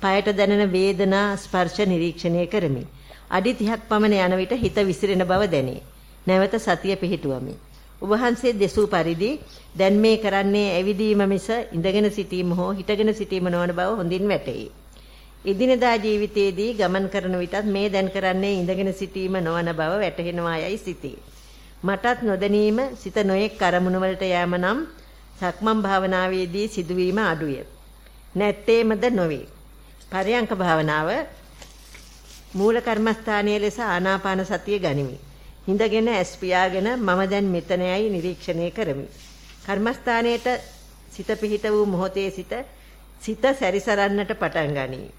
S2: පායට දැනෙන වේදනා ස්පර්ශ නිරීක්ෂණය කරමි. අඩි 30ක් පමණ යන විට හිත විසිරෙන බව දැනේ. නැවත සතිය පිහිටුවමි. ඔබ වහන්සේ දෙසූ පරිදි දැන් මේ කරන්නේ ඇවිදීම මිස ඉඳගෙන සිටීම හෝ හිටගෙන සිටීම නොවන බව හොඳින් වැටහි. එදිනදා ජීවිතයේදී ගමන් කරන විටත් මේ දැන් කරන්නේ ඉඳගෙන සිටීම නොවන බව වැටහෙනවා යයි සිතේ. මටත් නොදැනීම සිත නොයෙක් අරමුණු වලට යෑම නම් සක්මන් භාවනාවේදී සිදුවීම අඩුය. නැත්තේමද නොවේ. පරයන්ක භාවනාව මූල කර්මස්ථානයේ ලෙස ආනාපාන සතිය ගනිමි. හිඳගෙන ඇස් පියාගෙන මම දැන් මෙතනයි නිරීක්ෂණය කරමි. කර්මස්ථානයේට සිත පිහිට වූ මොහොතේ සිට සිත සැරිසරන්නට පටන් ගනී.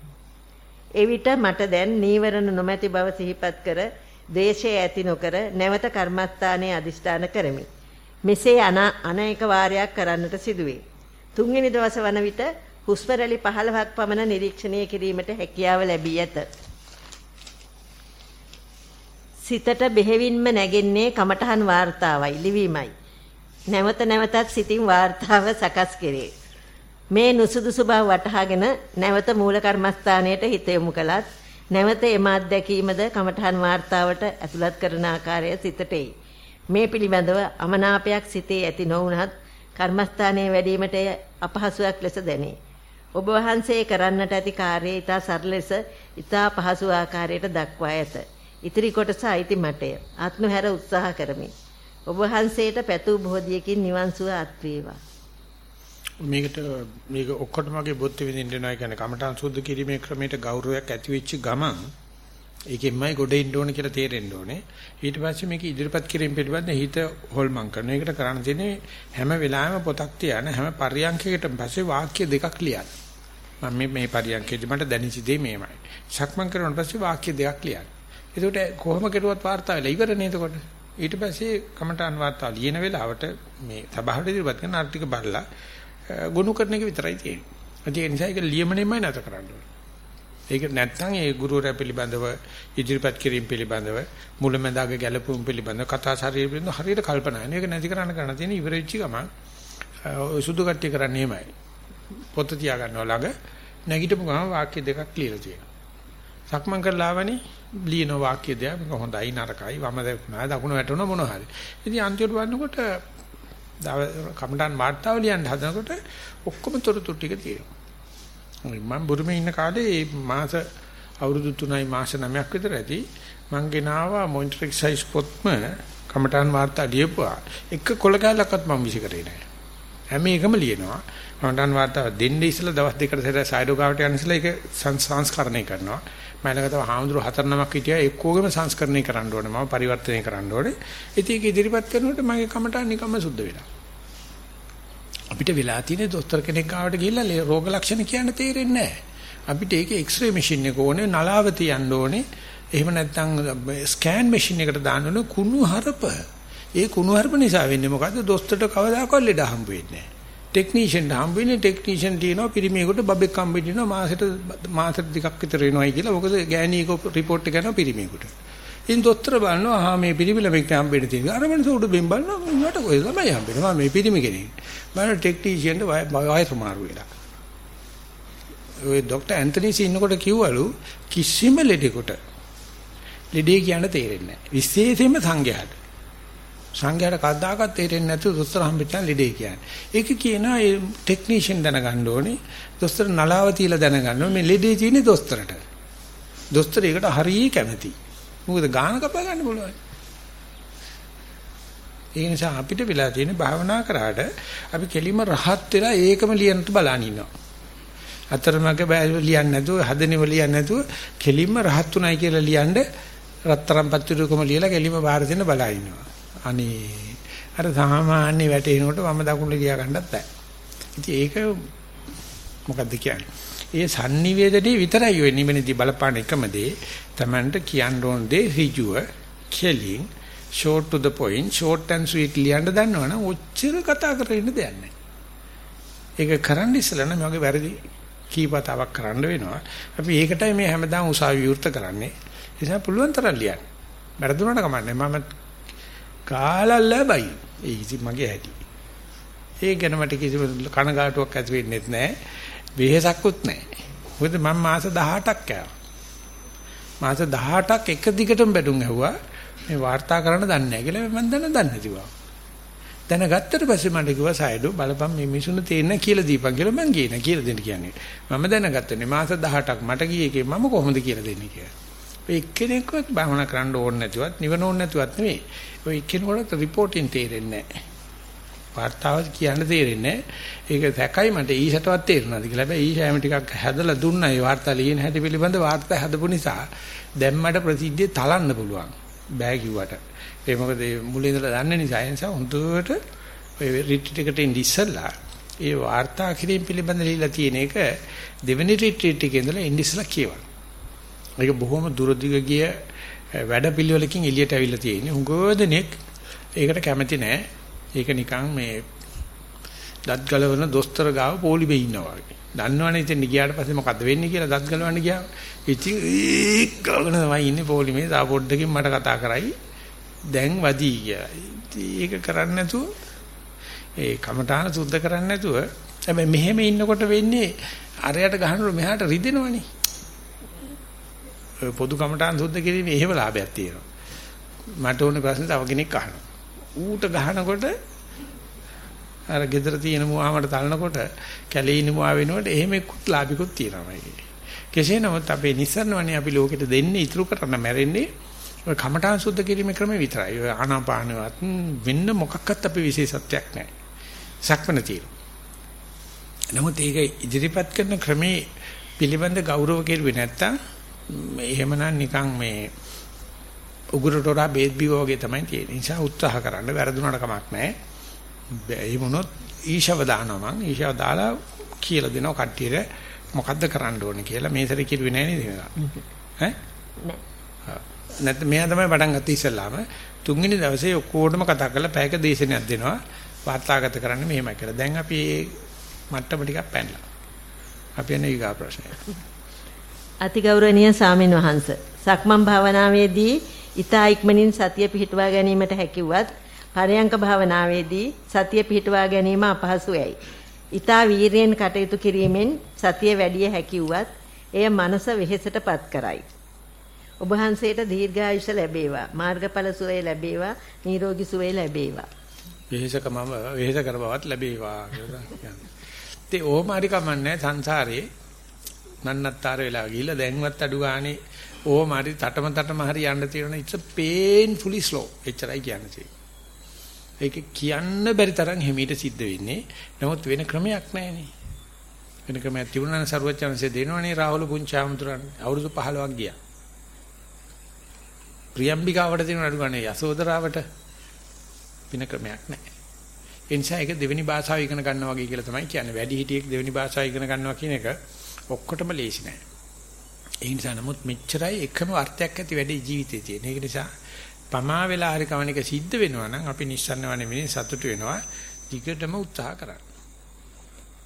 S2: එවිට මට දැන් නීවරණ නොමැති බව සිහිපත් කර දේශය ඇති නොකර නැවත කර්මස්ථානයේ අදිෂ්ඨාන කරමි. මෙසේ අනේක වාරයක් කරන්නට සිදුවේ. තුන්වෙනි දවස වන විට හුස්ම රැලි 15ක් පමණ නිරීක්ෂණය කිරීමට හැකියාව ලැබී ඇත. සිතට බෙහෙවින්ම නැගෙන්නේ කමඨහන් වාර්තාවයි ලිවීමයි. නැවත නැවතත් සිතින් වාර්තාව සකස් කෙරේ. මේ නුසුදුසු බව වටහාගෙන නැවත මූල කර්මස්ථානයට හිත යොමු කළත් නැවත එම අත්දැකීමද කමඨහන් වාර්තාවට ඇතුළත් කරන ආකාරය සිතට එයි. මේ පිළිබඳව අමනාපයක් සිතේ ඇති නොවුනත් කර්මස්ථානයේ වැඩිමිට අපහසුයක් ලෙස දැනේ. ඔබ වහන්සේ කරන්නට ඇති කාර්යය ඊට සරල ලෙස ඊට පහසු ආකාරයට දක්වා ඇත. ඉතිරි කොටස අයිති මටය. ආත්මහැර උත්සාහ කරමි. ඔබ වහන්සේට පැතු බෝධියකින් නිවන් සුව අත් වේවා.
S1: මේකට මේක ඔක්කොටම වගේ බුද්ධ විදින්න වෙනවා කියන්නේ කමඨාන් සුද්ධ කිරීමේ ක්‍රමයට ගෞරවයක් ඇති වෙච්ච ගමන් ඒකෙන්මයි ගොඩ එන්න ඕනේ කියලා තේරෙන්න ඕනේ. ඊට පස්සේ මේක ඉදිරිපත් කිරීම පිළිබඳ හිත හොල්මන් කරන. ඒකට කරන්න තියෙන්නේ හැම වෙලාවෙම පොතක් තියන හැම පරියන්කයකටම පස්සේ වාක්‍ය දෙකක් ලියන්න. මම මේ මේ පරියන්කේදී මට දැනිච්ච දේ මේමයි. සක්මන් කරනකොට පස්සේ වාක්‍ය දෙකක් ලියන්න. එතකොට කොහොම කෙරුවත් වාර්තා වෙලා ඉවරනේ එතකොට. ඊට පස්සේ කමඨාන් වාර්තා ලියන වෙලාවට මේ සභාවට ඉදිරිපත් කරන ආර්ථික බලලා ගොනු කරන එක විතරයි තියෙන්නේ. ඒ නිසා ඒක ලියමනෙමයි නැත කරන්න ඕනේ. ඒක නැත්නම් ඒ ගුරුවරයා පිළිබඳව ඉදිරිපත් කිරීම පිළිබඳව මුලැමැදාග ගැලපුම් පිළිබඳව කතා ශරීර පිළිබඳව හරියට කල්පනා කරන. ඒක නැති කරන්න කරන්න තියෙන ඉවර වෙච්ච ගමන් සුදු කට්ටිය කරන්නේ එහෙමයි. පොත තියා ගන්නවා ළඟ නැගිටපු ගමන් වාක්‍ය දෙකක් ලියලා තියෙනවා. සක්මන් කරලා ආවනේ ලියන වාක්‍ය දෙක මේක හොඳයි නරකයි වම දකුණ දකුණ වැටුණ මොනවා හරි. ඉතින් අන්තිමට වන්නකොට කමඩන් වාර්තාව ලියන්න හදනකොට ඔක්කොම තොරතුරු ටික තියෙනවා. මම බුරුමේ ඉන්න කාලේ මාස අවුරුදු 3යි මාස 9ක් විතර ඇති මං ගෙනාවා මොනිටර් එක්සයිස් පොත්ම කමටහන් වාර්තා ලියපුවා. එක කොල කැලක්වත් මම විසි කරේ නැහැ. හැම එකම ලියනවා. කමටහන් වාර්තා දෙන්නේ ඉස්සලා දවස් දෙකකට සැර සයිඩෝ ගාවට යන ඉස්සලා ඒක සංස්කරණය කරනවා. මම ළඟතව හාමුදුරු හතර නමක් හිටියා. එක්කෝගෙම සංස්කරණය කරන්න ඕනේ. මම පරිවර්තනය කරන්න ඕනේ. ඉතින් ඒක ඉදිරිපත් කරනකොට මගේ කමටහන් නිකම්ම සුද්ධ වෙලා. අපිට වෙලා තියෙන දොස්තර කෙනෙක් ආවට ගිහිල්ලා රෝග ලක්ෂණ කියන්න තේරෙන්නේ නැහැ. අපිට ඒක එක්ස්රේ මැෂින් එක ඕනේ නලාව තියන්න ඕනේ. එහෙම නැත්නම් ස්කෑන් මැෂින් එකට දාන්න ඕනේ කුණු හරප. ඒ කුණු හරප නිසා වෙන්නේ මොකද්ද? දොස්තරට කවදාකවත් ලෙඩ හම්බ වෙන්නේ නැහැ. ටෙක්නීෂියන් හම්බෙන්නේ ටෙක්නීෂියන් තියනවා පිරිමියෙකුට බබෙක් හම්බෙන්නවා මාසෙට මාසෙට දෙකක් විතර එනවයි කියලා. මොකද ගෑණියක රිපෝට් එක කරනවා පිරිමියෙකුට. ඉතින් දොස්තර බලනවා ආ මේ පිරිමි ළමෙක්ට හම්බෙන්න තියෙනවා. අර මනස උඩ බෙන් බලනවා මට කොහෙද ළමයි හම්බෙන්නේ. මම මේ පිරිමි කෙනෙක්. බලන ටෙක්නීෂියන්ට වයස මාරු වෙලා. ඔය ડોક્ટર ඇන්තනීස් ඉන්නකොට කිව්වලු කිසිම ලෙඩෙකුට ලෙඩේ කියන්න තේරෙන්නේ නැහැ. විශේෂයෙන්ම සංඝයාට. සංඝයාට කද්දාකත් තේරෙන්නේ නැතුව දොස්තර හම්බෙච්චා ලෙඩේ කියන්නේ. ඒක කියනවා ඒ ටෙක්නීෂියන් දැනගන්න ඕනේ. දොස්තර නලාව තියලා දැනගන්න ඕනේ මේ ලෙඩේ තියෙන්නේ දොස්තරට. දොස්තර ඒකට හරිය කැමතියි. මොකද ගාන කපා ගන්න පුළුවන්. ඒ නිසා අපිට වෙලා තියෙන භාවනා කරාට අපි කෙලිම රහත් වෙලා ඒකම ලියන්නට බලන් ඉන්නවා. අතරමඟ බෑ ලියන්නේ නැතුව හදනෙව ලියන්නේ නැතුව කෙලින්ම රහත් උනායි කියලා ලියන්න රත්තරන් පත්තිරුකම ලියලා කෙලින්ම බාර දෙන්න බලා ඉන්නවා. අනේ අර සාමාන්‍ය වැටේනකොට වම දකුණ ලියා ගන්නත් බෑ. ඉතින් ඒක මොකද්ද කියන්නේ? ඒ sannivedanaye විතරයි වෙන්නේ මෙනිදි බලපාන එකම දේ. Tamanට කියන්න ඕන දේ ඍජුව කෙලින් short to the point short and sweet ලියන්න දන්නවනම් ඔච්චර කතා කරගෙන ඉන්න දෙයක් නැහැ. ඒක කරන්න ඉස්සලා නම් මගේ වැරදි කීපතාවක් කරන්න වෙනවා. අපි ඒකටයි මේ හැමදාම උසාවි විවෘත කරන්නේ. ඒ නිසා පුළුවන් තරම් ලියන්න. වැරදුනට කමන්නේ මම කාලල්ල බයි. ඒ ඉති මගේ හැටි. ඒ ගැන මට කිසිම කනගාටුවක් ඇති වෙන්නේ නැහැ. වෙහෙසක්වත් නැහැ. මොකද මම මාස 18ක් කෑවා. මාස 18ක් එක දිගටම බැටුම් ඇහුවා. මේ වාර්තා කරන්න දන්නේ නැහැ කියලා මම දැන දන්නේ නැතිවා. දැනගත්තට පස්සේ මට කිව්වා සයිඩෝ බලපන් මේ මිසුන තේන්න කියලා දීපන් කියලා මං ගියේ කියලා දෙන්න කියන්නේ. මම දැනගත්තනේ මාස 18ක් මට ගියේ එකේ මම කොහොමද කියලා දෙන්නේ කියලා. ඔය එක්කෙනෙක්වත් භාවනා කරන්න ඕනේ නැතිවත් නිවන ඕනේ නැතිවත් නෙවෙයි. ඔය එක්කෙනෙකුට රිපෝටින් තේරෙන්නේ නැහැ. වාර්තාව කියන්න තේරෙන්නේ ඒක දැකයි මට ඊෂටවත් තේරුණාද කියලා. හැබැයි ඊෂෑම ටිකක් හැදලා දුන්නා. ඒ වාර්තා ලියන හැටි පිළිබඳ වාර්තා හදපු නිසා දැන් මට ප්‍රසිද්ධිය තලන්න පුළුවන්. බෑ කිව්වට. ඒ මොකද මුලින් ඉඳලා දන්න නිසා ඒ නිසා හොඳට ඔය රිට්‍රීට් එකට ඉඳ ඉස්සලා ඒ වාර්තා කිරීම පිළිබඳ ලියලා තියෙන එක දෙවෙනි රිට්‍රීට් එකේ ඉඳලා ඉඳ ඉස්සලා කියවන. ඒක බොහොම දුරදිග ගිය වැඩ පිළිවෙලකින් එළියට අවිල්ලා තියෙන්නේ. හුඟෝදෙනෙක් ඒකට කැමති නෑ. ඒක නිකන් මේ දත් ගලවන දොස්තර ගාව පොලිමේ ඉන්නවා වගේ. දන්නවනේ ඉතින් ගියාට පස්සේ මොකද්ද වෙන්නේ කියලා දත් ගලවන්න ගියාම ඉතින් ඒක ගලන තමයි ඉන්නේ පොලිමේ. තා පොඩ්ඩකින් මට කතා කරයි. දැන් වදී කියලා. ඒක කරන්නේ නැතුව ඒ කමඨාන සුද්ධ කරන්නේ නැතුව හැබැයි මෙහෙම ඉන්නකොට වෙන්නේ අරයට ගහනකොට මෙහාට රිදෙනවනේ. පොදු කමඨාන සුද්ධ කිරීමේ එහෙම ලාභයක් තියෙනවා. මට ඕනේ ප්‍රශ්නේ තව කෙනෙක් අහනවා. ඌට ගහනකොට අර gedara තියෙන මුවාමට තලනකොට කැලේ ඉන්න මුවා වෙනකොට එහෙම එක්කුත් ලාභිකුත් තියෙනවා මේකේ. කෙසේ නමුත් අපේ නිස්සරණවනේ අපි ලෝකෙට දෙන්නේ ඉතුරු කරන්න මැරෙන්නේ ඔය කමඨාන් සුද්ධ කිරීමේ ක්‍රමය විතරයි. ඔය ආනාපානවත් වෙන්න මොකක්වත් අපේ විශේෂත්වයක් නැහැ. සක්මන තියෙනවා. නමුත් ඒක ඉදිරිපත් කරන ක්‍රමේ පිළිබඳ ගෞරව කෙරුවේ නැත්තම් එහෙමනම් නිකන් මේ උගුරට වඩා බේත් බිව වගේ තමයි තියෙන්නේ. නිසා උත්සාහ කරන්න වැරදුනට කමක් නැහැ. ඒ මොනොත් ඊශව දානවා මං ඊශව දාලා කියලා දෙනවා කට්ටියට මොකද්ද කරන්න ඕනේ කියලා මේසර කිව්වේ නැහැ නේද? ඈ? නැත්නම් මෙයා තමයි පටන් ගත්තේ ඉස්සල්ලාම තුන්වෙනි දවසේ ඔක්කොටම කතා කරලා පැයක දේශනයක් දෙනවා වාර්තාගත කරන්න මෙහෙමයි කියලා. දැන් අපි මේ මට්ටම ටිකක් පැනලා. අපි යන ඊගා ප්‍රශ්නය.
S2: අතිගෞරවනීය සාමින් වහන්ස සක්මන් භාවනාවේදී ඊතා ඉක්මනින් සතිය පිහිටුවා ගැනීමට හැකියවත් පරයන්ක භාවනාවේදී සතිය පිහිටුවා ගැනීම අපහසුයයි. ඊතා වීරියෙන් කටයුතු කිරීමෙන් සතිය වැඩි හැකියවත් එය මනස වෙහෙසටපත් කරයි. ඔබ වහන්සේට දීර්ඝායුෂ ලැබේවා. මාර්ගඵල සුවය ලැබේවා. නිරෝගී සුවය ලැබේවා.
S1: වෙහෙසකම වෙහෙස කර බවත් ලැබේවා කියලා කියන්නේ. ඒ ඕම හරි කමන්නේ සංසාරේ නන්නත්තර වෙලා ගිහිල්ලා දැන්වත් අඩු ගානේ ඕම හරි තටම තටම හරි යන්න තියෙන it's a painfully slow එච්චරයි කියන්නේ. ඒක කියන්න බැරි තරම් හිමීට සිද්ධ වෙන්නේ. නමුත් වෙන ක්‍රමයක් නැහැනේ. වෙන ක්‍රමයක් තිබුණා නම් සරුවචනසේ දෙනවනේ රාහුල පුංචාමතුරන් අවුරුදු 15ක් ගියා. ප්‍රියම්බිකාවට දෙන අඩු ගන්න යසෝදරාවට වෙන ක්‍රමයක් නැහැ. ඒ නිසා ඒක දෙවෙනි භාෂාව ඉගෙන ගන්නවා වගේ කියලා තමයි කියන්නේ. වැඩි හිටියෙක් දෙවෙනි භාෂාව ඉගෙන ගන්නවා කියන එක ඔක්කොටම ලේසි නෑ. ඒ නිසා නමුත් මෙච්චරයි එකම අර්ථයක් ඇති වැඩි ජීවිතේ තියෙන. ඒක නිසා පමා වෙලා හරි කවණ එක සිද්ධ වෙනවා නම් අපි නිස්සන්නව නෙමෙයි සතුටු වෙනවා. ටිකටම උත්සාහ කරන්න.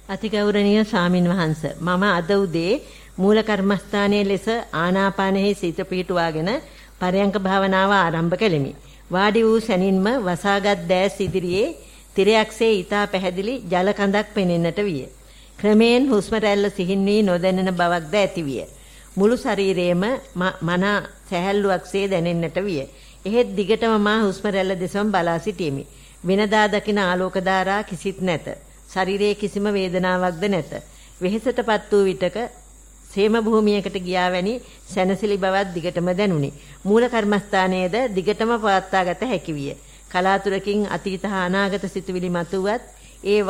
S2: අතිගෞරවනීය ස්වාමින් වහන්සේ මම අද උදේ මූල කර්මස්ථානයේ ලෙස ආනාපානෙහි සිත පිහිටුවාගෙන පරයන්ක භාවනාව ආරම්භ කෙලිමි. වාඩි වූ සැනින්ම වසාගත් දැස් ඉදිරියේ තිරයක්සේ ඊතා පැහැදිලි ජල කඳක් පෙනෙන්නට විය. ක්‍රමයෙන් හුස්ම රැල්ල සිහින් වී නොදැනෙන බවක්ද ඇතිවිය. මුළු ශරීරයේම මන සැහැල්ලුවක්සේ දැනෙන්නට විය. එහෙත් දිගටම මා හුස්ම රැල්ල දෙසම බලා සිටියෙමි. වෙනදා දකින ආලෝක ධාරා කිසිත් නැත. ශරීරයේ කිසිම වේදනාවක්ද නැත. වෙහෙසටපත් වූ විටක සේම භූමියකට ගියා වැනි සැනසිලි බවක් දිගටම දැනුනි. මූල කර්මස්ථානයේද දිගටම පවත්වාගත හැකි විය. කලාතුරකින් අතීත හා අනාගත සිතුවිලි මතුවත් ඒ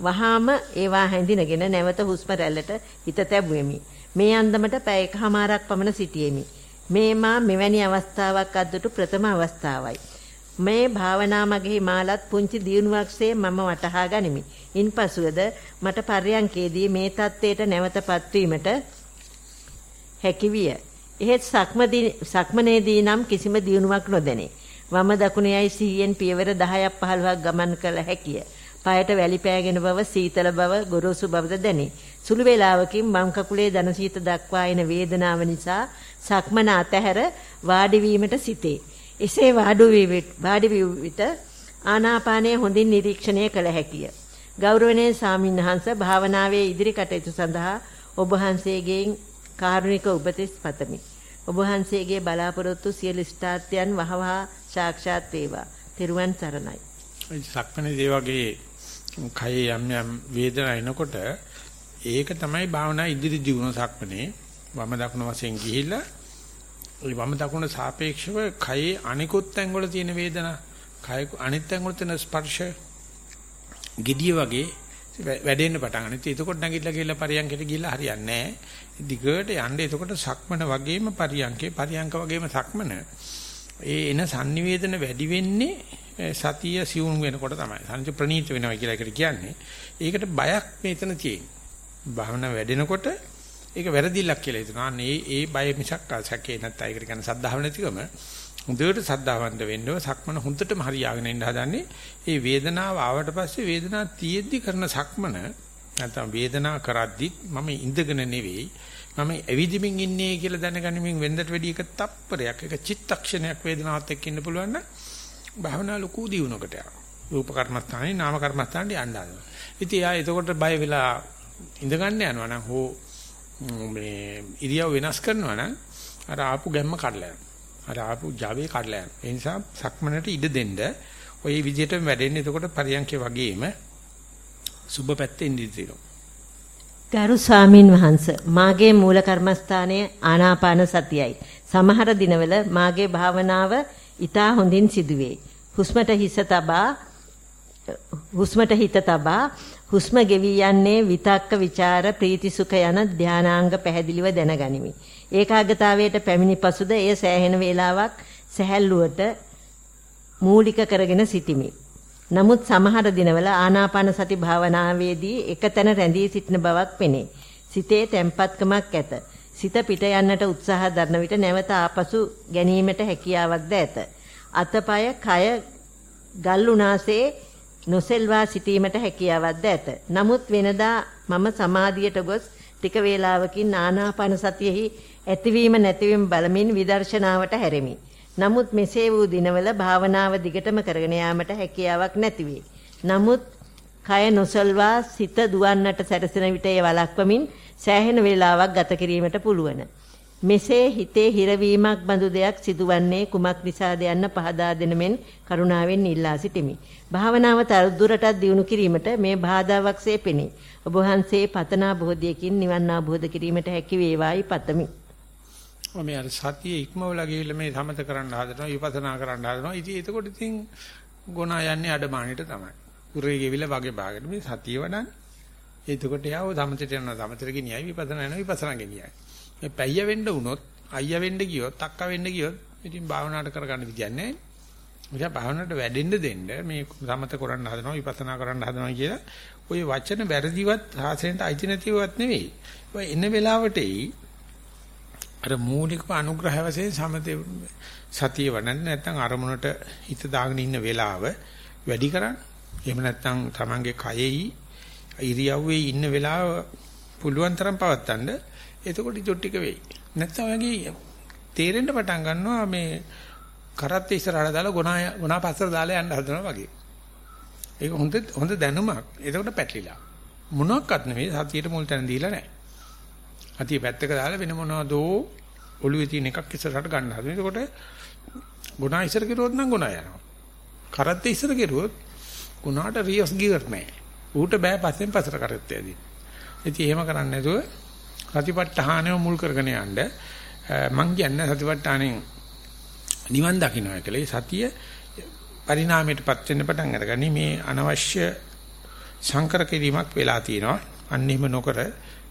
S2: වහාම ඒවා හැඳිනගෙන නැවත හුස්ම රැල්ලට හිත තැබුවෙමි. මේ අන්දමට පැය එකමාරක් පමණ සිටියෙමි. මේ මා මෙවැනි අවස්ථාවක් අද්දුටු ප්‍රථම අවස්ථාවයි. මේ භාවනා මගේ මාලත් පුංචි දියුණුවක්සේ මම වටහා ගනිමි. ඉන්පසුවද මට පර්යංකේදී මේ தത്വයට නැවතපත් වීමට හැකිවිය. එහෙත් සක්මනේදී නම් කිසිම දියුණුවක් නොදැනේ. වම දකුණේයි 100න් පියවර 10ක් 15ක් ගමන් කළ හැකිය. පායට වැලි පෑගෙන බව, සීතල බව, ගොරෝසු බවද දැනේ. සුළු වේලාවකින් වම් කකුලේ දන සීත දක්වා එන වේදනාව නිසා සක්මන අතහැර වාඩි වීමට සිටේ. එසේ වාඩි වී විට ආනාපානය හොඳින් නිරීක්ෂණය කළ හැකිය. ගෞරවනීය සාමින්හංශ භාවනාවේ ඉදිරි කටයුතු සඳහා ඔබ වහන්සේගෙන් කාරුණික උපදෙස් පතමි. ඔබ වහන්සේගේ බලාපොරොත්තු සියලු ස්ථාත්‍යයන් වහවහ සාක්ෂාත් වේවා. තෙරුවන් සරණයි.
S1: සක්මණේ වගේ කයේ යම් යම් වේදනා එනකොට ඒක තමයි භාවනා ඉදිරි දියුණුව සක්මණේ වම දකුණ වශයෙන් ගිහිල්ලා ඒ වම දකුණ සාපේක්ෂව කයේ අනිකුත් තැන් වල තියෙන වේදනා කය අනිත් තැන් වල තියෙන ස්පර්ශ gediya වගේ වැඩෙන්න පටන් ගන්න. ඉතින් එතකොට නැගිටලා ගිහලා පරියන්කයට ගිහලා හරියන්නේ නැහැ. දිගට යන්න එතකොට සක්මන වගේම පරියන්කේ පරියන්ක වගේම සක්මන. ඒ එන sannivedana වැඩි වෙන්නේ සතිය සිවුම් වෙනකොට තමයි. සංජ ප්‍රනීත වෙනවා කියලා එකට කියන්නේ. ඒකට බයක් මෙතන තියෙන්නේ. භාවනා වැඩෙනකොට ඒක වැරදිල්ලක් කියලා හිතනවා. අනේ ඒ බය මිසක් සැකේ නැත්නම් ඒකට කියන සද්ධාව නැතිකම හොඳට සද්ධාවන්ත වෙන්නව සක්මන හොඳටම හරියාගෙන ඉන්න හදන්නේ. ඒ වේදනාව ආවට පස්සේ වේදනාව තියෙද්දි කරන සක්මන නැත්නම් වේදනාව කරද්දි මම ඉඳගෙන නෙවෙයි මම ඇවිදිමින් ඉන්නේ කියලා දැනගනිමින් වෙන්දට වැඩි එක තප්පරයක් එක චිත්තක්ෂණයක් වේදනාවත් එක්ක ඉන්න පුළුවන් නම් භාවනා ලකු දියුණුවකට යනවා. රූප කර්මස්ථානේ නාම කර්මස්ථානේ යන්න හදනවා. ඉතින් ආ එතකොට බය වෙලා ඉඳ ගන්න යනවා නම් හෝ මේ ඉරියව් වෙනස් කරනවා නම් අර ආපු ගැම්ම කඩලා යනවා. අර ආපු Java කඩලා යනවා. ඒ නිසා සක්මනට ඉඩ දෙන්න ඔය විදිහටම වැඩෙන්නේ එතකොට පරියන්කේ වගේම සුබ පැත්තේ ඉඳී
S2: ගරු ස්වාමින් වහන්ස මාගේ මූල කර්මස්ථානය ආනාපාන සතියයි. සමහර දිනවල මාගේ භාවනාව ඊටා හොඳින් සිදුවේ. හුස්මට හිස තබා හුස්මට හිත තබා හුස්ම ගෙවි යන්නේ විතක්ක ਵਿਚාර ප්‍රීති සුඛ යන ධානාංග පැහැදිලිව දැනගනිමි. ඒකාග්‍රතාවයට පැමිණි පසුද එය සෑහෙන වේලාවක් සැහැල්ලුවට මූලික කරගෙන සිටිමි. නමුත් සමහර දිනවල ආනාපාන සති භාවනාවේදී එකතැන රැඳී සිටින බවක් පෙනේ. සිතේ තැම්පත්කමක් ඇත. සිත පිට යන්නට උත්සාහ දරන විට නැවත ආපසු ගැනීමට හැකියාවක්ද ඇත. අතපය කය ගල්ුණාසේ නොසෙල්වා සිටීමට හැකියාවක්ද ඇත. නමුත් වෙනදා මම සමාධියට ගොස් ටික වේලාවකින් ආනාපාන සතියෙහි ඇතිවීම නැතිවීම බලමින් විදර්ශනාවට හැරෙමි. නමුත් මෙසේ වූ දිනවල භාවනාව දිගටම කරගෙන යාමට හැකියාවක් නැතිවේ. නමුත් කය නොසල්වා සිත දුවන්නට සැරසෙන විට ඒ වළක්වමින් සෑහෙන වේලාවක් ගත කිරීමට පුළුවන්. මෙසේ හිතේ හිරවීමක් බඳු දෙයක් සිදුවන්නේ කුමක් නිසාද යන්න පහදා දෙන මෙන් කරුණාවෙන් ඉල්ලා සිටිමි. භාවනාව තවදුරටත් දියුණු කිරීමට මේ බාධාවක්සේ පෙනේ. ඔබ වහන්සේ පතනා බෝධියකින් නිවන් අවබෝධ කිරීමට හැකි වේවායි පතමි.
S1: මේ අර සතිය ඉක්මවලා ගිහිල්ලා මේ සමත කරන්න හදනවා විපස්සනා කරන්න හදනවා. ඉතින් එතකොට ඉතින් ගොනා යන්නේ අඩමාණිට තමයි. උරේ ගෙවිලා වගේ බාගෙන මේ සතිය වඩන්නේ. එතකොට යාව සමතට යනවා සමතට ගෙනියයි විපස්සනා යනවා විපස්සනා ගෙනියයි. මේ පැය වෙන්න වුණොත් අයියා වෙන්න ගියොත් අක්කා වෙන්න ගියොත් ඉතින් භාවනාවට කරගන්න විදියක් නැහැ. නිසා භාවනාවට වැඩෙන්න දෙන්න මේ සමත කරන්න හදනවා විපස්සනා කරන්න හදනවා කියලා ওই වචන වැරදිවත් හාසෙන්ට අයිති නැතිවත් නෙවෙයි. ඒ එන වෙලාවට අර මූලිකම අනුග්‍රහය වශයෙන් සමතේ සතිය වඩන්න නැත්නම් අරමුණට හිත දාගෙන ඉන්න වෙලාව වැඩි කරන්න. එහෙම නැත්නම් Tamange කයෙහි ඉරියව්වේ ඉන්න වෙලාව පුළුවන් තරම් පවත්තන්න එතකොට ඉතුරු ටික වෙයි. නැත්නම් ඔයගේ තේරෙන්න පටන් ගන්නවා මේ කරත් ඉස්සරහට දාලා ගුණා ගුණා පස්සට දාලා යන්න හදනවා වගේ. ඒක හොඳ හොඳ දැනුමක්. එතකොට පැටලිලා. මොනවත් නෙමෙයි සතියට මුල් තැන දීලා නැහැ. සතිය පැත්තක දාලා වෙන මොනවදෝ ඔළුවේ තියෙන එකක් ඉස්සරහට ගන්න හදනවා. එතකොට ගුණා ඉස්සර කෙරුවොත් නම් ගුණා යනවා. කරත් ඉස්සර කෙරුවොත් ගුණාට රියස් ගියර් නැහැ. ඌට බෑ පස්සෙන් පස්සට කරත් යදී. ඉතින් එහෙම කරන්නේ නැතුව සතිපට්ඨානය මුල් කරගෙන යන්න මම කියන්නේ සතිපට්ඨානෙන් නිවන් දකින්නවා කියලා. ඒ සතිය පරිණාමයටපත් වෙන්න පටන් අරගනි මේ අනවශ්‍ය සංකර කිරීමක් වෙලා තියෙනවා. අන්න එහෙම නොකර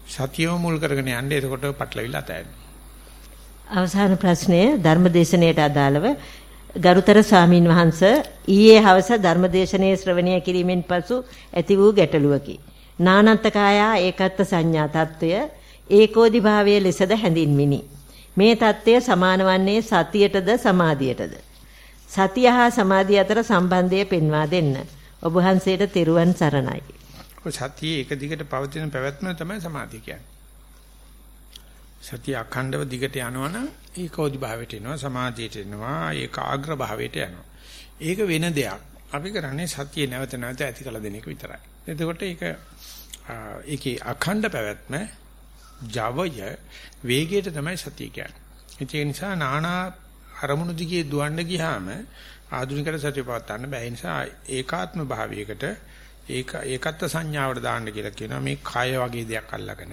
S1: සතියම මුල් කරගෙන යන්න එතකොට පටලවිලා තැන්න.
S2: අවසාන ප්‍රශ්නය ධර්මදේශනයට අදාළව ගරුතර ස්වාමින් වහන්ස ඊයේ හවස ධර්මදේශනයේ ශ්‍රවණය කිරීමෙන් පසු ඇති වූ ගැටලුවකි. නානත්තකායා ඒකත්ත සංඥා తত্ত্বය ඒකෝදිභාවයේ ලෙසද හැඳින්මිනි. මේ தත්ත්වය සමාන වන්නේ සතියටද සමාධියටද. සතිය හා සමාධිය අතර සම්බන්ධය පෙන්වා දෙන්න. ඔබ වහන්සේට තෙරුවන් සරණයි.
S1: ඔය සතිය එක දිගට පවතින පැවැත්ම තමයි සමාධිය කියන්නේ. සතිය අඛණ්ඩව දිගට යනවනම් ඒකෝදිභාවයට එනවා සමාධියට එනවා ඒකාග්‍ර භාවයට යනවා. ඒක වෙන දෙයක්. අපි කරන්නේ සතිය නැවත නැවත ඇති කළ දෙන එක විතරයි. එතකොට ඒක ඒකේ අඛණ්ඩ පැවැත්ම ජවය වේගයට තමයි සතිය කියන්නේ. ඒ නිසා නානා අරමුණු දිගේ දුවන්න ගියාම ආධුනිකට සතිය පවත්වන්න බෑ. ඒ නිසා ඒකාත්ම භාවයකට ඒක ඒකත්ව සංඥාවට දාන්න කියලා කියනවා. මේ කය වගේ දෙයක් අල්ලගෙන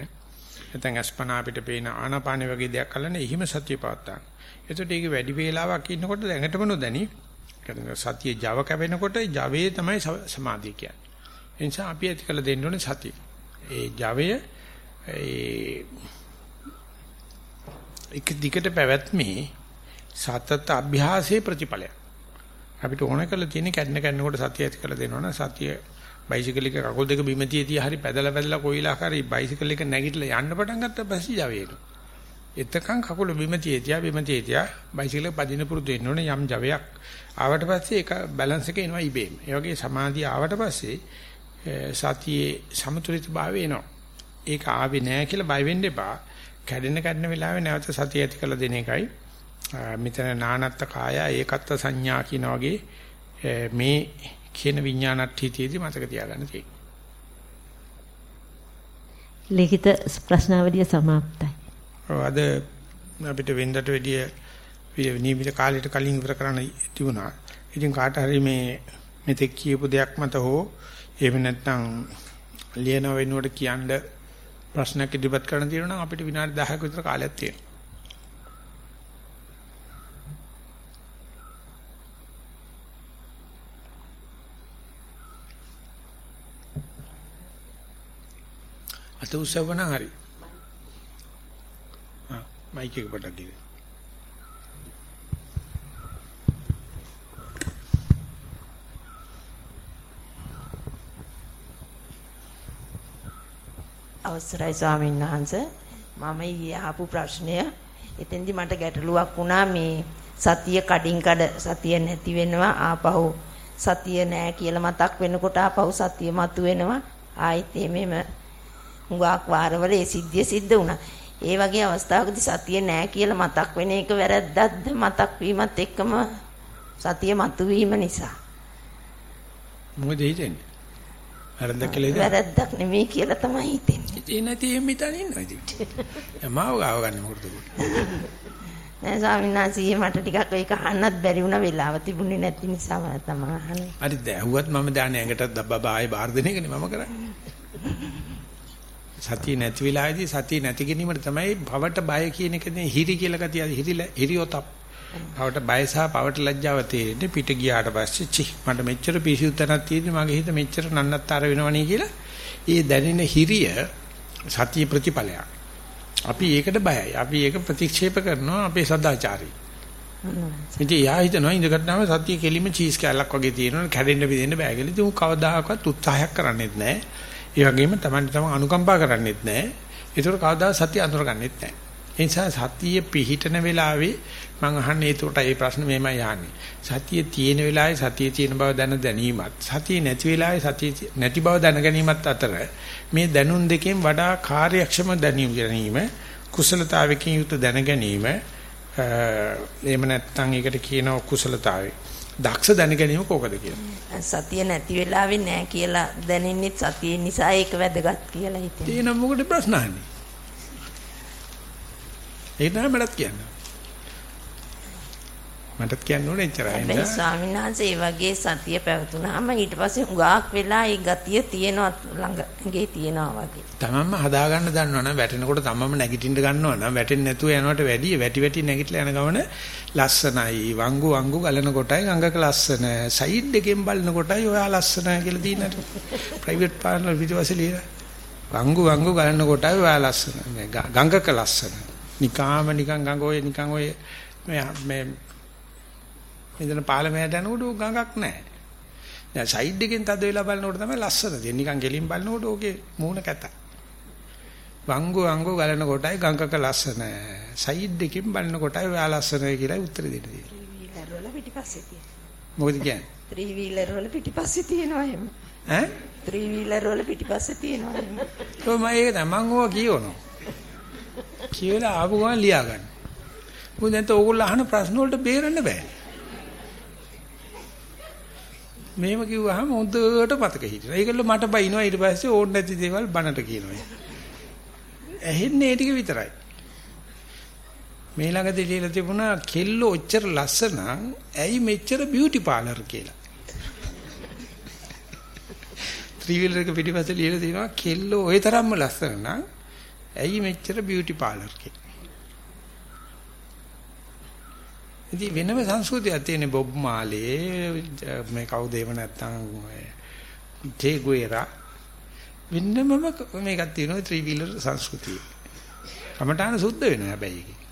S1: නැත්නම් අස්පනා අපිට පේන ආනාපාන වගේ දෙයක් අල්ලන එහිම සතිය පවත්වන්න. එතකොට ඒක වැඩි වේලාවක් ඉන්නකොට දැඟටම නොදැනි සතිය Java කැවෙනකොට Javaයේ තමයි සමාධිය කියන්නේ. ඒ නිසා අපි ඇති කළ දෙන්න ඕනේ සතිය. ඒ Javaය ඒ එක දිගට පැවැත්මේ සතත අභ්‍යාසයේ ප්‍රතිඵලයක්. අපිට ඕන කරලා තියෙන කැඩෙන කැඩෙනකොට සතිය ඇති කරලා දෙනවනේ සතිය බයිසිකල් එක කකුල් දෙක බිම තියදී හරි පැදලා පැදලා කොයිලා හරි බයිසිකල් එක නැගිටලා යන්න පටන් ගත්ත පස්සේ ජවයට. එතකන් කකුල බිම තියදී බිම තියදී බයිසිකල් එක පදින පුරුදු වෙන්න ඕනේ යම් ජවයක්. ආවට පස්සේ ඒක බැලන්ස් එක එනවා ඉබේම. ඒ වගේ සමාධිය ආවට පස්සේ සතියේ සමතුලිත භාවය එනවා. ඒක ආවේ නැහැ කියලා බය වෙන්න එපා. කැඩෙන කැඩෙන වෙලාවේ නැවත සතිය ඇති කරලා දෙන එකයි. මෙතන නානත්ත කාය ඒකත්ව සංඥා කියන වගේ මේ කියන විඥානට්ඨීතියදී මතක තියාගන්න තියෙනවා.
S2: ලිඛිත ප්‍රශ්නාවලිය સમાප්තයි.
S1: අද අපිට වෙන්දට වැඩිය නියමිත කාලයට කලින් ඉවර කරන්න තිබුණා. ඉතින් කාට හරි මේ මෙතෙක් කියපු දෙයක් මත හෝ එහෙම නැත්නම් ලියන වෙනුවට කියන්න ප්‍රශ්නයක් ඉදිරිපත් කරන්න තියෙනවා නම් අපිට විනාඩි 10ක විතර කාලයක් තියෙනවා. අත උසවන හරි. ආ මයික් එක පොඩ්ඩක් ගිහින්.
S3: අවසරයි ස්වාමීන් වහන්ස. මම ඊයේ ආපු ප්‍රශ්නය. එතෙන්දි මට ගැටලුවක් වුණා මේ සතිය කඩින් කඩ සතිය නැති වෙනවා ආපහු සතිය නෑ කියලා මතක් වෙනකොට ආපහු සතිය මතු වෙනවා. ආයිත් එමෙම හුඟක් වාරවල ඒ සිද්ධිය සිද්ධ වුණා. ඒ වගේ අවස්ථාවකදී සතිය නෑ කියලා මතක් වෙන එක වැරද්දක්ද? මතක් වීමත් එක්කම සතිය මතුවීම නිසා.
S1: මොකද හිතෙන්නේ? වැරද්දක් කියලා ඉතින්
S3: වැරද්දක් නෙමෙයි කියලා තමයි හිතෙන්නේ.
S1: ඒ නැති එහෙම හිතන්නේ ඉන්නවා ඉතින්. මාව ගාව ගන්න මොකටද?
S3: නෑ ස්වාමීන් වහන්සේ මට ටිකක් ඒක අහන්නත් බැරි වුණා වෙලාව තිබුණේ නැති නිසා මම තමයි අහන්නේ.
S1: හරි දැහුවත් මම දාන්නේ ඇඟටත් දබ්බා ආයේ බාර දෙන එකනේ මම කරන්නේ. සතිය නැති වෙලාවේදී සතිය නැති ගැනීමට තමයි පවට බය කියන එකනේ හිරි කියලා ගතිය හිරිලා හිරියොතප්. පවට බය සහ පවට ලැජ්ජාව තේරෙන්නේ පිට ගියාට පස්සේ චි මට මෙච්චර පිසිුත්තනක් තියෙන්නේ මගේ හිත මෙච්චර නන්නත්තර වෙනවනේ කියලා ඒ දැනෙන හිරිය සතිය ප්‍රතිඵලයක්. අපි ඒකට බයයි. අපි ඒක ප්‍රතික්ෂේප කරනවා අපේ සදාචාරී. ඉතින් යා හිතනවා ඉඳගත්නාම සතිය කෙලිම චීස් කැලක් වගේ තියෙනවා කැඩෙන්න බෙදෙන්න බෑ කියලා. ඉතින් උන් කවදාකවත් උත්සාහයක් කරන්නේත් නැහැ. ඒ වගේම Taman තමන් අනුකම්පා කරන්නේත් නැහැ. ඒතර කවදා සතිය අඳුරගන්නෙත් නැහැ. ඒ නිසා සතිය පිහිටන වෙලාවේ මම අහන්නේ ඒකට ඒ ප්‍රශ්න මෙහෙමයි අහන්නේ. සතිය තියෙන වෙලාවේ සතිය තියෙන බව දැන ගැනීමත් සතිය නැති වෙලාවේ සතිය නැති බව දැන ගැනීමත් අතර මේ දැනුම් දෙකෙන් වඩා කාර්යක්ෂම දැනීම ගැනීම කුසලතාවකින් යුත් දැන ගැනීම එහෙම නැත්නම් ඒකට කියනවා කුසලතාවය. දක්ෂ දැන ගැනීම කොකද කියලා.
S3: සතිය නැති වෙලාවේ නෑ කියලා දැනෙන්නේ සතිය නිසා ඒක වැදගත් කියලා හිතෙනවා.
S1: එහෙනම් මොකද ප්‍රශ්න අහන්නේ? ඒක තමයි මටත් කියන්න. මටත් කියන්න ඕනේ එච්චරයි.
S3: හැබැයි ස්වාමීන් වහන්සේ වගේ සතිය පැවතුනහම ඊට පස්සේ හුඟක් වෙලා ඒ ගතිය තියෙනවා ළඟගේ තියෙනවා වගේ.
S1: තමන්ම හදා ගන්න දන්නවනම් වැටෙනකොට තමන්ම නැගිටින්න ගන්නවනම් වැටෙන්නේ නැතුව යනවට වැඩිය වැටි වැටි නැගිටලා යන ගමන ලස්සනයි. වංගු වංගු ගලන කොටයි ගඟක ලස්සන. සයිඩ් එකෙන් බලන කොටයි ඔයා ලස්සන කියලා දිනන. ප්‍රයිවට් පාර්ලර් ලියලා. වංගු වංගු ගලන කොටයි ඔයා ලස්සන. ගඟක ලස්සන. නිකාම නිකන් ගඟ ඔය නිකන් ඔය මේ මේ මෙතන පාලමයට යනකොට ගඟක් නැහැ. දැන් සයිඩ් එකෙන් තද වෙලා බලනකොට තමයි ලස්සන තියෙන්නේ. නිකන් ගෙලින් බලනකොට ඕකේ මූණ කැත. වංගු වංගු ගලන කොටයි ගඟක ලස්සන. සයිඩ් එකෙන් බලන කොටයි ඔයා ලස්සනයි කියලා උත්තර දෙන්න. මොකද කියන්නේ?
S3: ත්‍රිවිලර් වල පිටිපස්සේ තියෙනවා එහෙම.
S1: ඈ?
S3: ත්‍රිවිලර් වල පිටිපස්සේ තියෙනවා එහෙම.
S1: ඔය මම ඒක තමයි මම ඕවා කියවනවා. කියලා ආපු ගමන් ලියා ගන්න. මොකද නැත්නම් ඕගොල්ලෝ අහන ප්‍රශ්න වලට බේරන්න බෑ. මේව කිව්වහම හොඳට මතක හිටිනවා. ඒකල්ල මට බයිනවා ඊට පස්සේ ඕන නැති දේවල් බනට කියනවා. ඇහෙන්නේ ඒ ටික විතරයි. මේ ළඟදී ලියලා තිබුණා කෙල්ල ඔච්චර ලස්සන ඇයි මෙච්චර බියුටි පාලර් කියලා. ත්‍රිවිලර් එක පිටිපස්සේ ලියලා තියෙනවා කෙල්ල ওই තරම්ම ලස්සන නම් ඇයි මෙච්චර බියුටි පාලර් කියලා. ඉතින් වෙනම සංස්කෘතියක් තියෙන බොබ් මාලේ මේ කවුද ඒව නැත්තම් ජේ ගුයරා වෙනමම මේකක් තියෙනවා ත්‍රිවිලර් සංස්කෘතිය. කමඨාන සුද්ධ වෙනවා හැබැයි ඒකේ.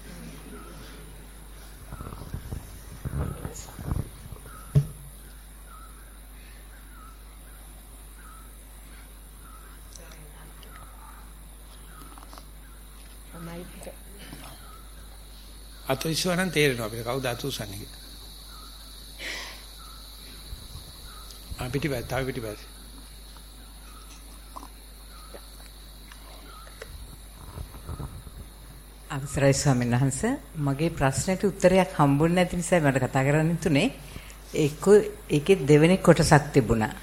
S1: අත ඉස්සුවනම් තේරෙනවා අපිට කවුද අත උස්සන්නේ කියලා. ආ පිටිපස්ස තව පිටිපස්ස.
S4: අවසරයි ස්වාමීන් වහන්ස මගේ ප්‍රශ්නෙට උත්තරයක් හම්බුනේ නැති නිසා මට කතා කරන්න තුනේ ඒක ඒකේ දෙවෙනි කොටසක් තිබුණා.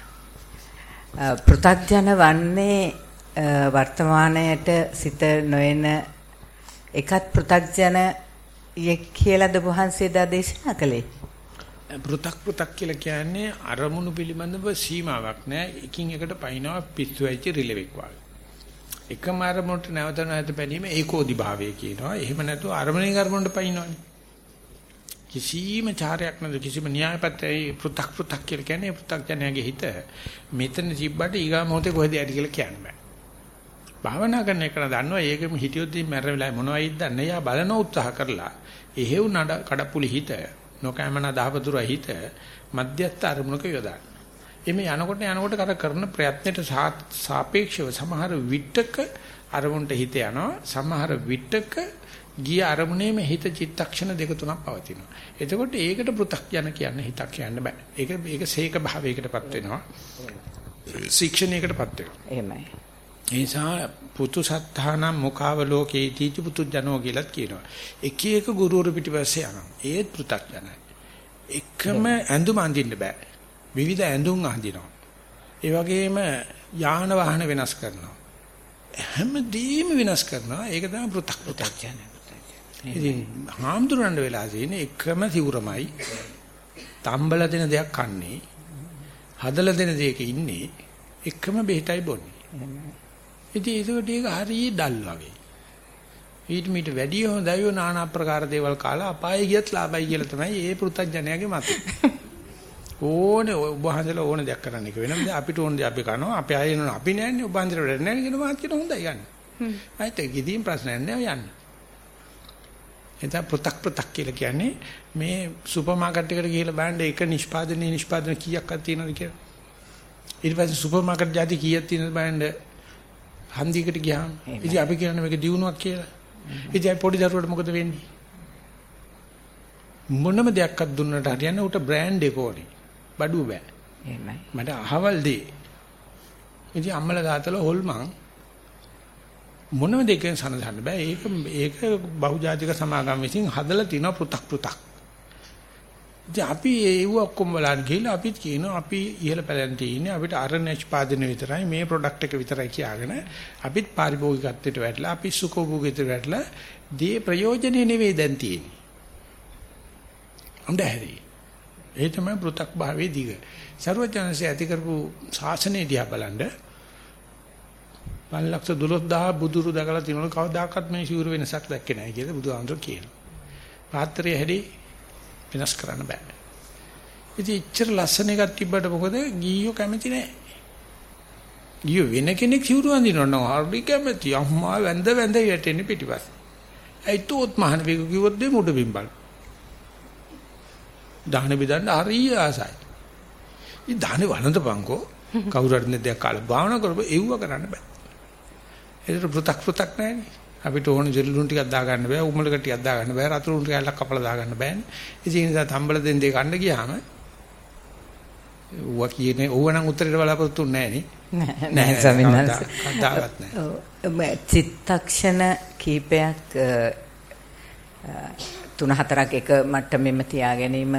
S4: පෘථග්ජන වන්නේ වර්තමානයට සිත නොයන එකත් පෘථග්ජන යෙක් කියලාද වහන්සේ දා දේශනා කළේ?
S1: පෘ탁 පෘ탁 කියලා කියන්නේ අරමුණු පිළිබඳව සීමාවක් නැහැ. එකින් එකට පයින්නවා පිස්සු ඇවිච්ච රිලෙවෙක් වගේ. එකම අරමුණට නැවත නැවත පැනීම ඒකෝදි භාවය කියනවා. එහෙම නැතුව අරමුණේ කර්මොණ්ඩ පයින්නවනේ. කිසිම චාරයක් නැද කිසිම න්‍යායපත්‍යයි පෘ탁 පෘ탁 කියලා කියන්නේ පෘ탁 ජනයාගේ හිත මෙතන තිබ්බට ඊගා මොහොතේ කොහෙද යටි කියලා කියන්න බෑ. භාවනා කරන එක දන්නවා ඒකෙම හිටියොත් මැරෙන වෙලාවේ මොනවයිද දන්නේ. යා බලන උත්සාහ කරලා එහෙව් නඩ කඩපුලි හිත නොකෑමන දහවතුර හිත මධ්‍යස්ථ අරමුණක යොදාන. එමේ යනකොට යනකොට කර කරන ප්‍රයත්නයට සාපේක්ෂව සමහර විටක අරමුණට හිත යනවා සමහර විටක ගිය අරමුණේම හිත චිත්තක්ෂණ දෙක තුනක් පවතිනවා. එතකොට ඒකට පෘ탁 යන කියන්නේ හිතක් කියන්න බෑ. ඒක ඒක සීක භාවයකටපත් වෙනවා. ශික්ෂණයකටපත් වෙනවා.
S4: එහෙමයි.
S1: ඒ නිසා පුතු සත්තානම් මුඛාව ලෝකේ තීති පුතු ජනෝ කියලාත් කියනවා. එක එක ගුරුවරු පිටිපස්සේ යනවා. ඒත් පෘ탁ජනයි. එකම ඇඳුම අඳින්න බෑ. විවිධ ඇඳුම් අඳිනවා. ඒ වගේම යාන වාහන වෙනස් කරනවා. හැමදේම වෙනස් කරනවා. ඒක තමයි පෘ탁 පෘ탁ජනයි. ඉතින් හාමුදුරන් වෙලා තියෙන එකම සිවුරමයි. තම්බල දෙන දෙයක් කන්නේ. හදලා දෙන දෙයක ඉන්නේ. එකම බෙහෙතයි බොන්නේ. ඉතින් ඒකට ඒක හරිය ඩල් වගේ. ඊට මීට වැඩිය හොඳයි ඔය নানা ආකාර දේවල් කාලා අපායේ ගියත් ලාභයි කියලා තමයි ඒ පෘථජ්ජනයාගේ මත. ඕනේ ඔබ හන්දලා ඕන දෙයක් කරන්න එක වෙනම අපිට ඕන දේ අපි කරනවා අපි ආයෙ නෝ අපි නෑනේ ඔබ හන්දලා වැඩ නෑනේ කියන මාත් කියන හොඳයි යන්නේ. අයිත ගිදීම් ප්‍රශ්නයක් නෑ යන්නේ. එතන පෘ탁 පෘ탁 කියලා කියන්නේ මේ සුපර් මාකට් එකට ගිහලා බලන්න එක නිෂ්පාදනයේ නිෂ්පාදන කීයක් අත් තියෙනවද කියලා. ඊට පස්සේ සුපර් මාකට් ජාති කීයක් තියෙනවද බලන්න හන්දියකට ගියාම ඉතින් අපි කියන්නේ මේක දිනුවක් කියලා. ඉතින් පොඩි දරුවට මොකද වෙන්නේ? මොනම දෙයක්වත් දුන්නට හරියන්නේ උට බ්‍රෑන්ඩ් එක ඕනේ. බඩුව බෑ.
S4: එහෙමයි.
S1: මට අහවල් දෙයි. ඉතින් අම්මලා තාත්තලා හොල්මන් මොනම දෙයකින් සනසන්න බෑ. ඒක ඒක බහුජාතික සමාගම් විසින් හදලා තින පෘ탁 පෘ탁. ඉතින් අපි ඒව ඔක්කොම බලන්න ගිහලා අපිත් කියනවා අපි ඉහළ පැලෙන් තියෙන්නේ අපිට අර නිෂ්පාදනය විතරයි මේ ප්‍රොඩක්ට් එක විතරයි කියාගෙන අපිත් පාරිභෝගිකත්වයට වැටලා අපි සුඛෝභෝගීත්වයට වැටලා දී ප්‍රයෝජනෙ නෙවෙයි දැන් තියෙන්නේ. අඳහැරි. ඒ තමයි පෘ탁 භාවයේ දිග. ਸਰවඥාන්සේ ඇති කරපු ශාසනය දිහා බලනද 512000 බුදුරු දකලා තිනවල කවදාකවත් මේ ශූර වෙනසක් දැක්කේ නැහැ කියලා බුදුහාමුදුරුවෝ කියනවා. පාත්‍රය හැදී වෙනස් කරන්න බෑ. ඉතින් ඉච්චර ලස්සන එකක් තිබ්බට මොකද ගියෝ කැමති නැහැ. ගියෝ වෙන කෙනෙක් ශූර වඳිනවනම් හරි කැමති. අම්මා වැඳ වැඳ යටෙන්නේ පිටිපස්ස. ඒ තෝත් මහන වේග කිව්වොත් දෙ මුඩ බිම්බල්. දාහන බෙදන්න හරිය ආසයි. ඉතින් දාහනේ වළඳපන්කෝ කවුරු හරි දෙයක් කාලා භාවනා කරපුවා එව්ව කරන්න බෑ. ඒතර පෘ탁 පෘ탁 නැහැනේ. අපිට ඕන ජෙල්ලුන් ටිකක් දා ගන්න බෑ, උමලක ටිකක් දා ගන්න බෑ, රතුරුන් ටිකක් කපලා දා ගන්න බෑනේ. ඉතින් ඒ නිසා තම්බල දෙන් දෙක කන්න ගියාම ඌවා කියන්නේ ඌව නම් උත්තරේට බලාපොරොත්තු වෙන්නේ
S4: නෑ නෑ
S1: නෑ.
S4: චිත්තක්ෂණ කීපයක් තුන හතරක් එක මට්ටමෙම තියා ගැනීම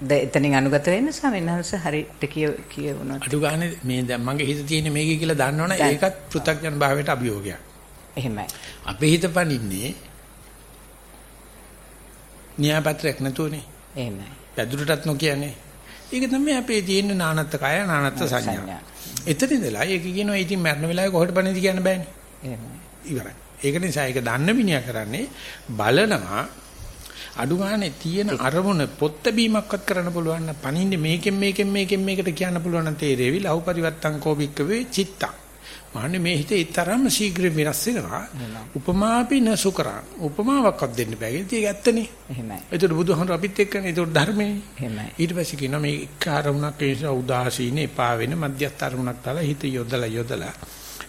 S4: ද එතනින් අනුගත වෙන්න ස්වාමීන් වහන්සේ හරියට කිය කියවුණා.
S1: අඩු ගානේ මේ දැන් මගේ හිත තියෙන මේකේ කියලා දන්නවනේ ඒකත් පෘථග්ජන භාවයට අභියෝගයක්.
S4: එහෙමයි.
S1: අපේ හිත පනින්නේ න්‍යායපත්‍රයක් නැතුවනේ.
S4: එහෙමයි.
S1: පැදුරටත් නොකියන්නේ. ඒක තමයි අපේ තියෙන නානත්ත කය නානත්ත සංඥා. එතන ඉඳලා ඒක කියනවා ඉතින් මරණ වෙලාවේ කොහෙට පණිද කියන්න බෑනේ.
S4: එහෙමයි.
S1: ඉවරයි. ඒක නිසා ඒක දන්න මිනිහා කරන්නේ බලනවා අඩු ගානේ තියෙන අරමුණ පොත්ත බීමක්වත් කරන්න පුළුවන් නම් පණින්නේ මේකෙන් මේකෙන් මේකෙන් මේකට කියන්න පුළුවන් නම් තේරෙවි ලහු පරිවත්තං කෝබික්කවේ චිත්තං. මාන්නේ මේ හිතේ ඊතරම් ශීඝ්‍ර වෙනස් වෙනවා. උපමාපි නසුකරා උපමාවක්වත් දෙන්න බෑ. ඒක ඇත්තනේ.
S4: එහෙමයි.
S1: ඒතර බුදුහමර අපිත් එක්කනේ. ඒතර ධර්මයේ
S4: එහෙමයි.
S1: ඊට පස්සේ කියනවා මේ එක් අරමුණක් ඒ නිසා උදාසීන එපා වෙන මධ්‍යස්ථ අරමුණක් තාලා හිත යොදලා යොදලා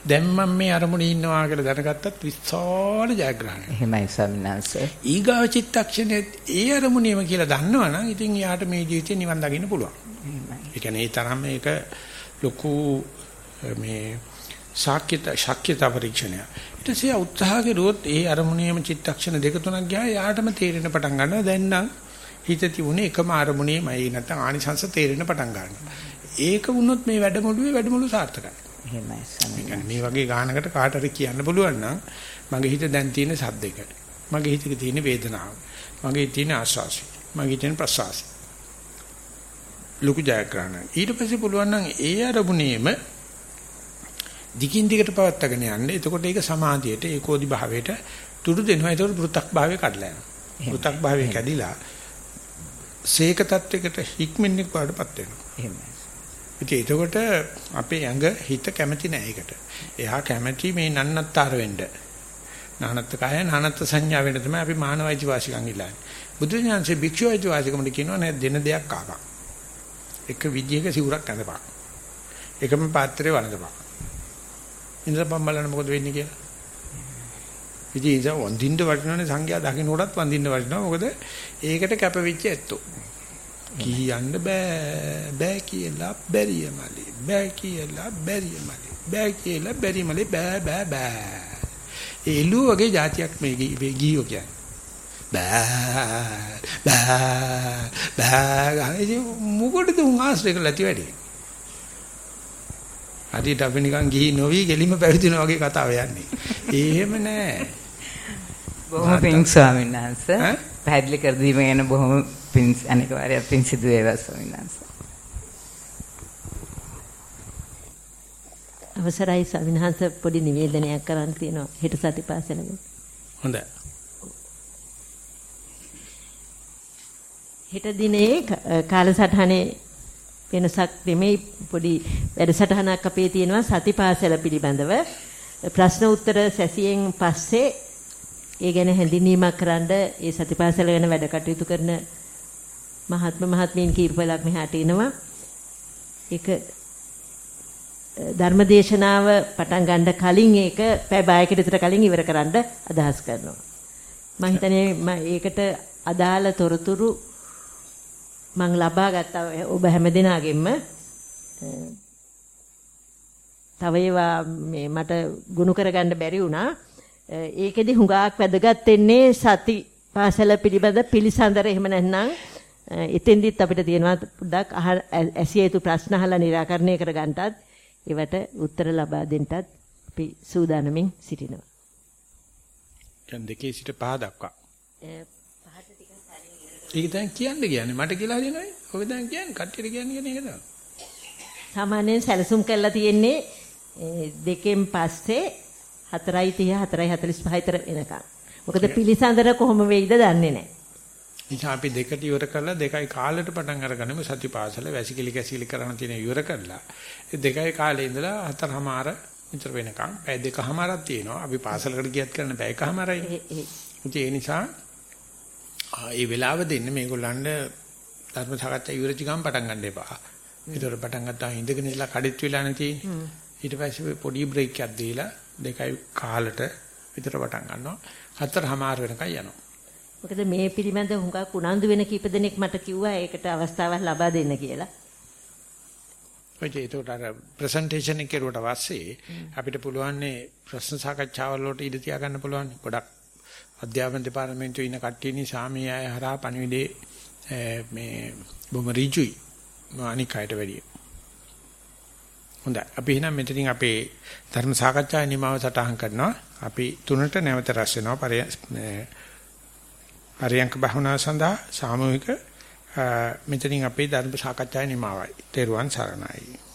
S1: දැන් මම මේ අරමුණේ ඉන්නවා කියලා දැනගත්තත් විශාල ජයග්‍රහණයක්.
S4: එහෙමයි ස්වාමීන් වහන්සේ.
S1: ඊගාව චිත්තක්ෂණේ ඒ අරමුණේම කියලා දන්නවනම් ඉතින් යාට මේ ජීවිතේ නිවන් දකින්න පුළුවන්.
S4: එහෙමයි.
S1: ඒ කියන්නේ ඒ තරම් මේක ලොකු මේ ශාක්‍යත ශක්්‍යතා පරීක්ෂණය. ඊට පස්සේ උත්සාහ කරුවොත් ඒ අරමුණේම චිත්තක්ෂණ දෙක තුනක් ගියා යාටම තේරෙන පටන් ගන්නවා. දැන් නම් හිත තිබුණේ එකම අරමුණේමයි නැත්නම් ආනිසංස තේරෙන පටන් ගන්නවා. ඒක වුණොත් මේ වැඩමුළුවේ වැඩමුළු සාර්ථකයි.
S4: එහෙමයි ස්වාමීන්
S1: මේ වගේ ගානකට කාට හරි කියන්න පුළුවන් නම් මගේ හිත දැන් තියෙන සද්දෙක. මගේ හිතේ තියෙන වේදනාව. මගේ තියෙන ආශාසි. මගේ තියෙන ප්‍රසවාසි. ලොකු ජයග්‍රහණ. ඊට පස්සේ පුළුවන් නම් ඒ අරමුණේම දිගින් දිගට පවත්වාගෙන යන්න. එතකොට ඒක සමාධියට ඒකෝදි භාවයට තුඩු දෙනවා. ඒතකොට පෘ탁 භාවය කඩලා යනවා. පෘ탁 භාවය කැඩිලා සීක තත්වයකට හික්මන්නේ පාඩපත් වෙනවා.
S4: එහෙමයි.
S1: ඉතින් එතකොට අපේ ඇඟ හිත කැමති නෑ ඒකට. එහා කැමති මේ නන්නත්තර වෙන්න. නානත්ත කය නානත්ත සංඥා වෙන්න තමයි අපි මානවයිති වාසිකම් ඉල්ලන්නේ. බුදුරජාණන්සේ භික්ෂුවයිති වාසිකමට කියනවා නෑ දෙන දෙයක් කාකා. එක විදියක සිවුරක් ඇඳපන්. එකම පාත්‍රේ වළඳපන්. ඉඳපන් බලන්න මොකද වෙන්නේ කියලා. ඉතින් ඒ නිසා වඳින්න වටිනවනේ සංඝයා දකින්න කොටත් වඳින්න වටිනවා. මොකද ඒකට කැපවිච්ච ඇත්තෝ. කියන්න බෑ. බෑ කියලා බැරිය මලි. බෑ කියලා බැරිය මලි. බෑ කියලා බැරි මලි. බෑ බෑ බෑ. ඒ එළු වගේ જાතියක් මේ ගියෝ කියන්නේ. බෑ බෑ බෑ. මොකටද උන් ආශ්‍රය කරලා ඇති වැඩි? හරියට අපි නිකන් ගිහි නොවි ගෙලිම පැවිදිනා වගේ කතාව යන්නේ. එහෙම නෑ.
S4: බොහොම පිං ස්වාමීන් වහන්සේ. පැහැදිලි කර දීම ගැන බොහොම පින් අනික වාරයක් පින් සිදු වේවා ස්වාමීන් වහන්සේ.
S2: අවසරයි ස්වාමීන් වහන්සේ පොඩි නිවේදනයක් කරන්න තියෙනවා හෙට සතිපාසලෙන්.
S1: හොඳයි.
S2: හෙට දිනේ කාලසටහනේ වෙනසක් දෙමේ පොඩි වැඩසටහනක් අපේ තියෙනවා සතිපාසල පිළිබඳව ප්‍රශ්න උත්තර සැසියෙන් පස්සේ ඒ ගැන හැඳින්වීමක් කරන්න ඒ සතිපාසල ගැන වැඩ කටයුතු කරන මහත්ම මහත්මීන් කීපයක් මෙහාට එනවා. ඒක ධර්මදේශනාව පටන් ගන්න කලින් ඒක පැය භාගයකට විතර කලින් ඉවර කරන්න අදහස් කරනවා. මම හිතන්නේ ඒකට අදාළ තොරතුරු මම ලබා ගත්තා ඔබ හැමදෙනාගෙන්ම තව ඒවා මේ මට ගුණ කරගන්න බැරි වුණා. ඒකෙදි හුඟක් වැදගත් වෙන්නේ සති පාසල පිළිබඳ පිළිසඳර එහෙම නැත්නම් එතෙන්දිත් අපිට තියෙනවා පොඩ්ඩක් ඇසිය යුතු ප්‍රශ්න අහලා निराකරණය කරගන්නටත් ඒවට උත්තර ලබා දෙන්නටත් අපි සූදානමින් සිටිනවා.
S1: දැන් දෙකේ සිට පහ දක්වා. පහට ටිකක් හරියට. ඒක දැන් කියන්න කියන්නේ මට කියලා දෙනවනේ. ඔබ දැන් කියන්නේ කට්ටියට කියන්නේ කියන එක තමයි.
S2: සාමාන්‍යයෙන් සැලසුම් කරලා තියෙන්නේ දෙකෙන් පස්සේ 4:30 4:45 විතර එනකම්. මොකද පිළිසඳර කොහොම වෙයිද දන්නේ නැහැ.
S1: නිසා අපි දෙකට ඉවර කරලා දෙකයි කාලෙට පටන් අරගන්නම සතිපාසල වැසිකිලි කැසිලි කරන්න තියෙන ඉවර කරලා ඒ දෙකයි කාලේ ඉඳලා හතරමාර විතර වෙනකම් පැය දෙකමාරක් තියෙනවා. අපි පාසලකට ගියත් කරන්න පැය එකමාරයි. ඒ නිසා ඒ වෙලාව දෙන්න මේගොල්ලන්ට ධර්ම සාකච්ඡා ඉවරචි ගමන් පටන් ගන්න එපා. ඒතර පටන් ගත්තා ඉඳගෙන ඉඳලා කඩਿੱත් වෙලා නැති. ඊට පස්සේ පොඩි බ්‍රේක් එකක් දීලා දෙකයි කාලට විතර පටන් ගන්නවා. හතරමාර වෙනකන් යනවා.
S2: මොකද මේ පිළිබඳ හුඟක් උනන්දු වෙන කීප දෙනෙක් මට කිව්වා ඒකට අවස්ථාවක් ලබා දෙන්න කියලා.
S1: ඔය ඒකට අර ප්‍රසන්ටේෂන් එක කරුවට පස්සේ අපිට පුළුවන් ප්‍රශ්න සාකච්ඡාවල වලට ඉඩ තියා ගන්න පුළුවන්. ගොඩක් අධ්‍යාපන දෙපාර්තමේන්තුවේ ඉන්න කට්ටිය නිසා මේ අය හරහා පණිවිඩේ මේ බොම ඍජුයි. අනික් අයට වැඩිය. හොඳයි. අපි එහෙනම් මෙතනින් අපේ ධර්ම සාකච්ඡාවේ නිමාව සටහන් කරනවා. අපි තුනට නැවත රැස් වෙනවා. අරියංක භවනා සඳහා සාමූහික මෙතනින් අපේ ධර්ම සාකච්ඡාවේ නිමාවයි. තෙරුවන් සරණයි.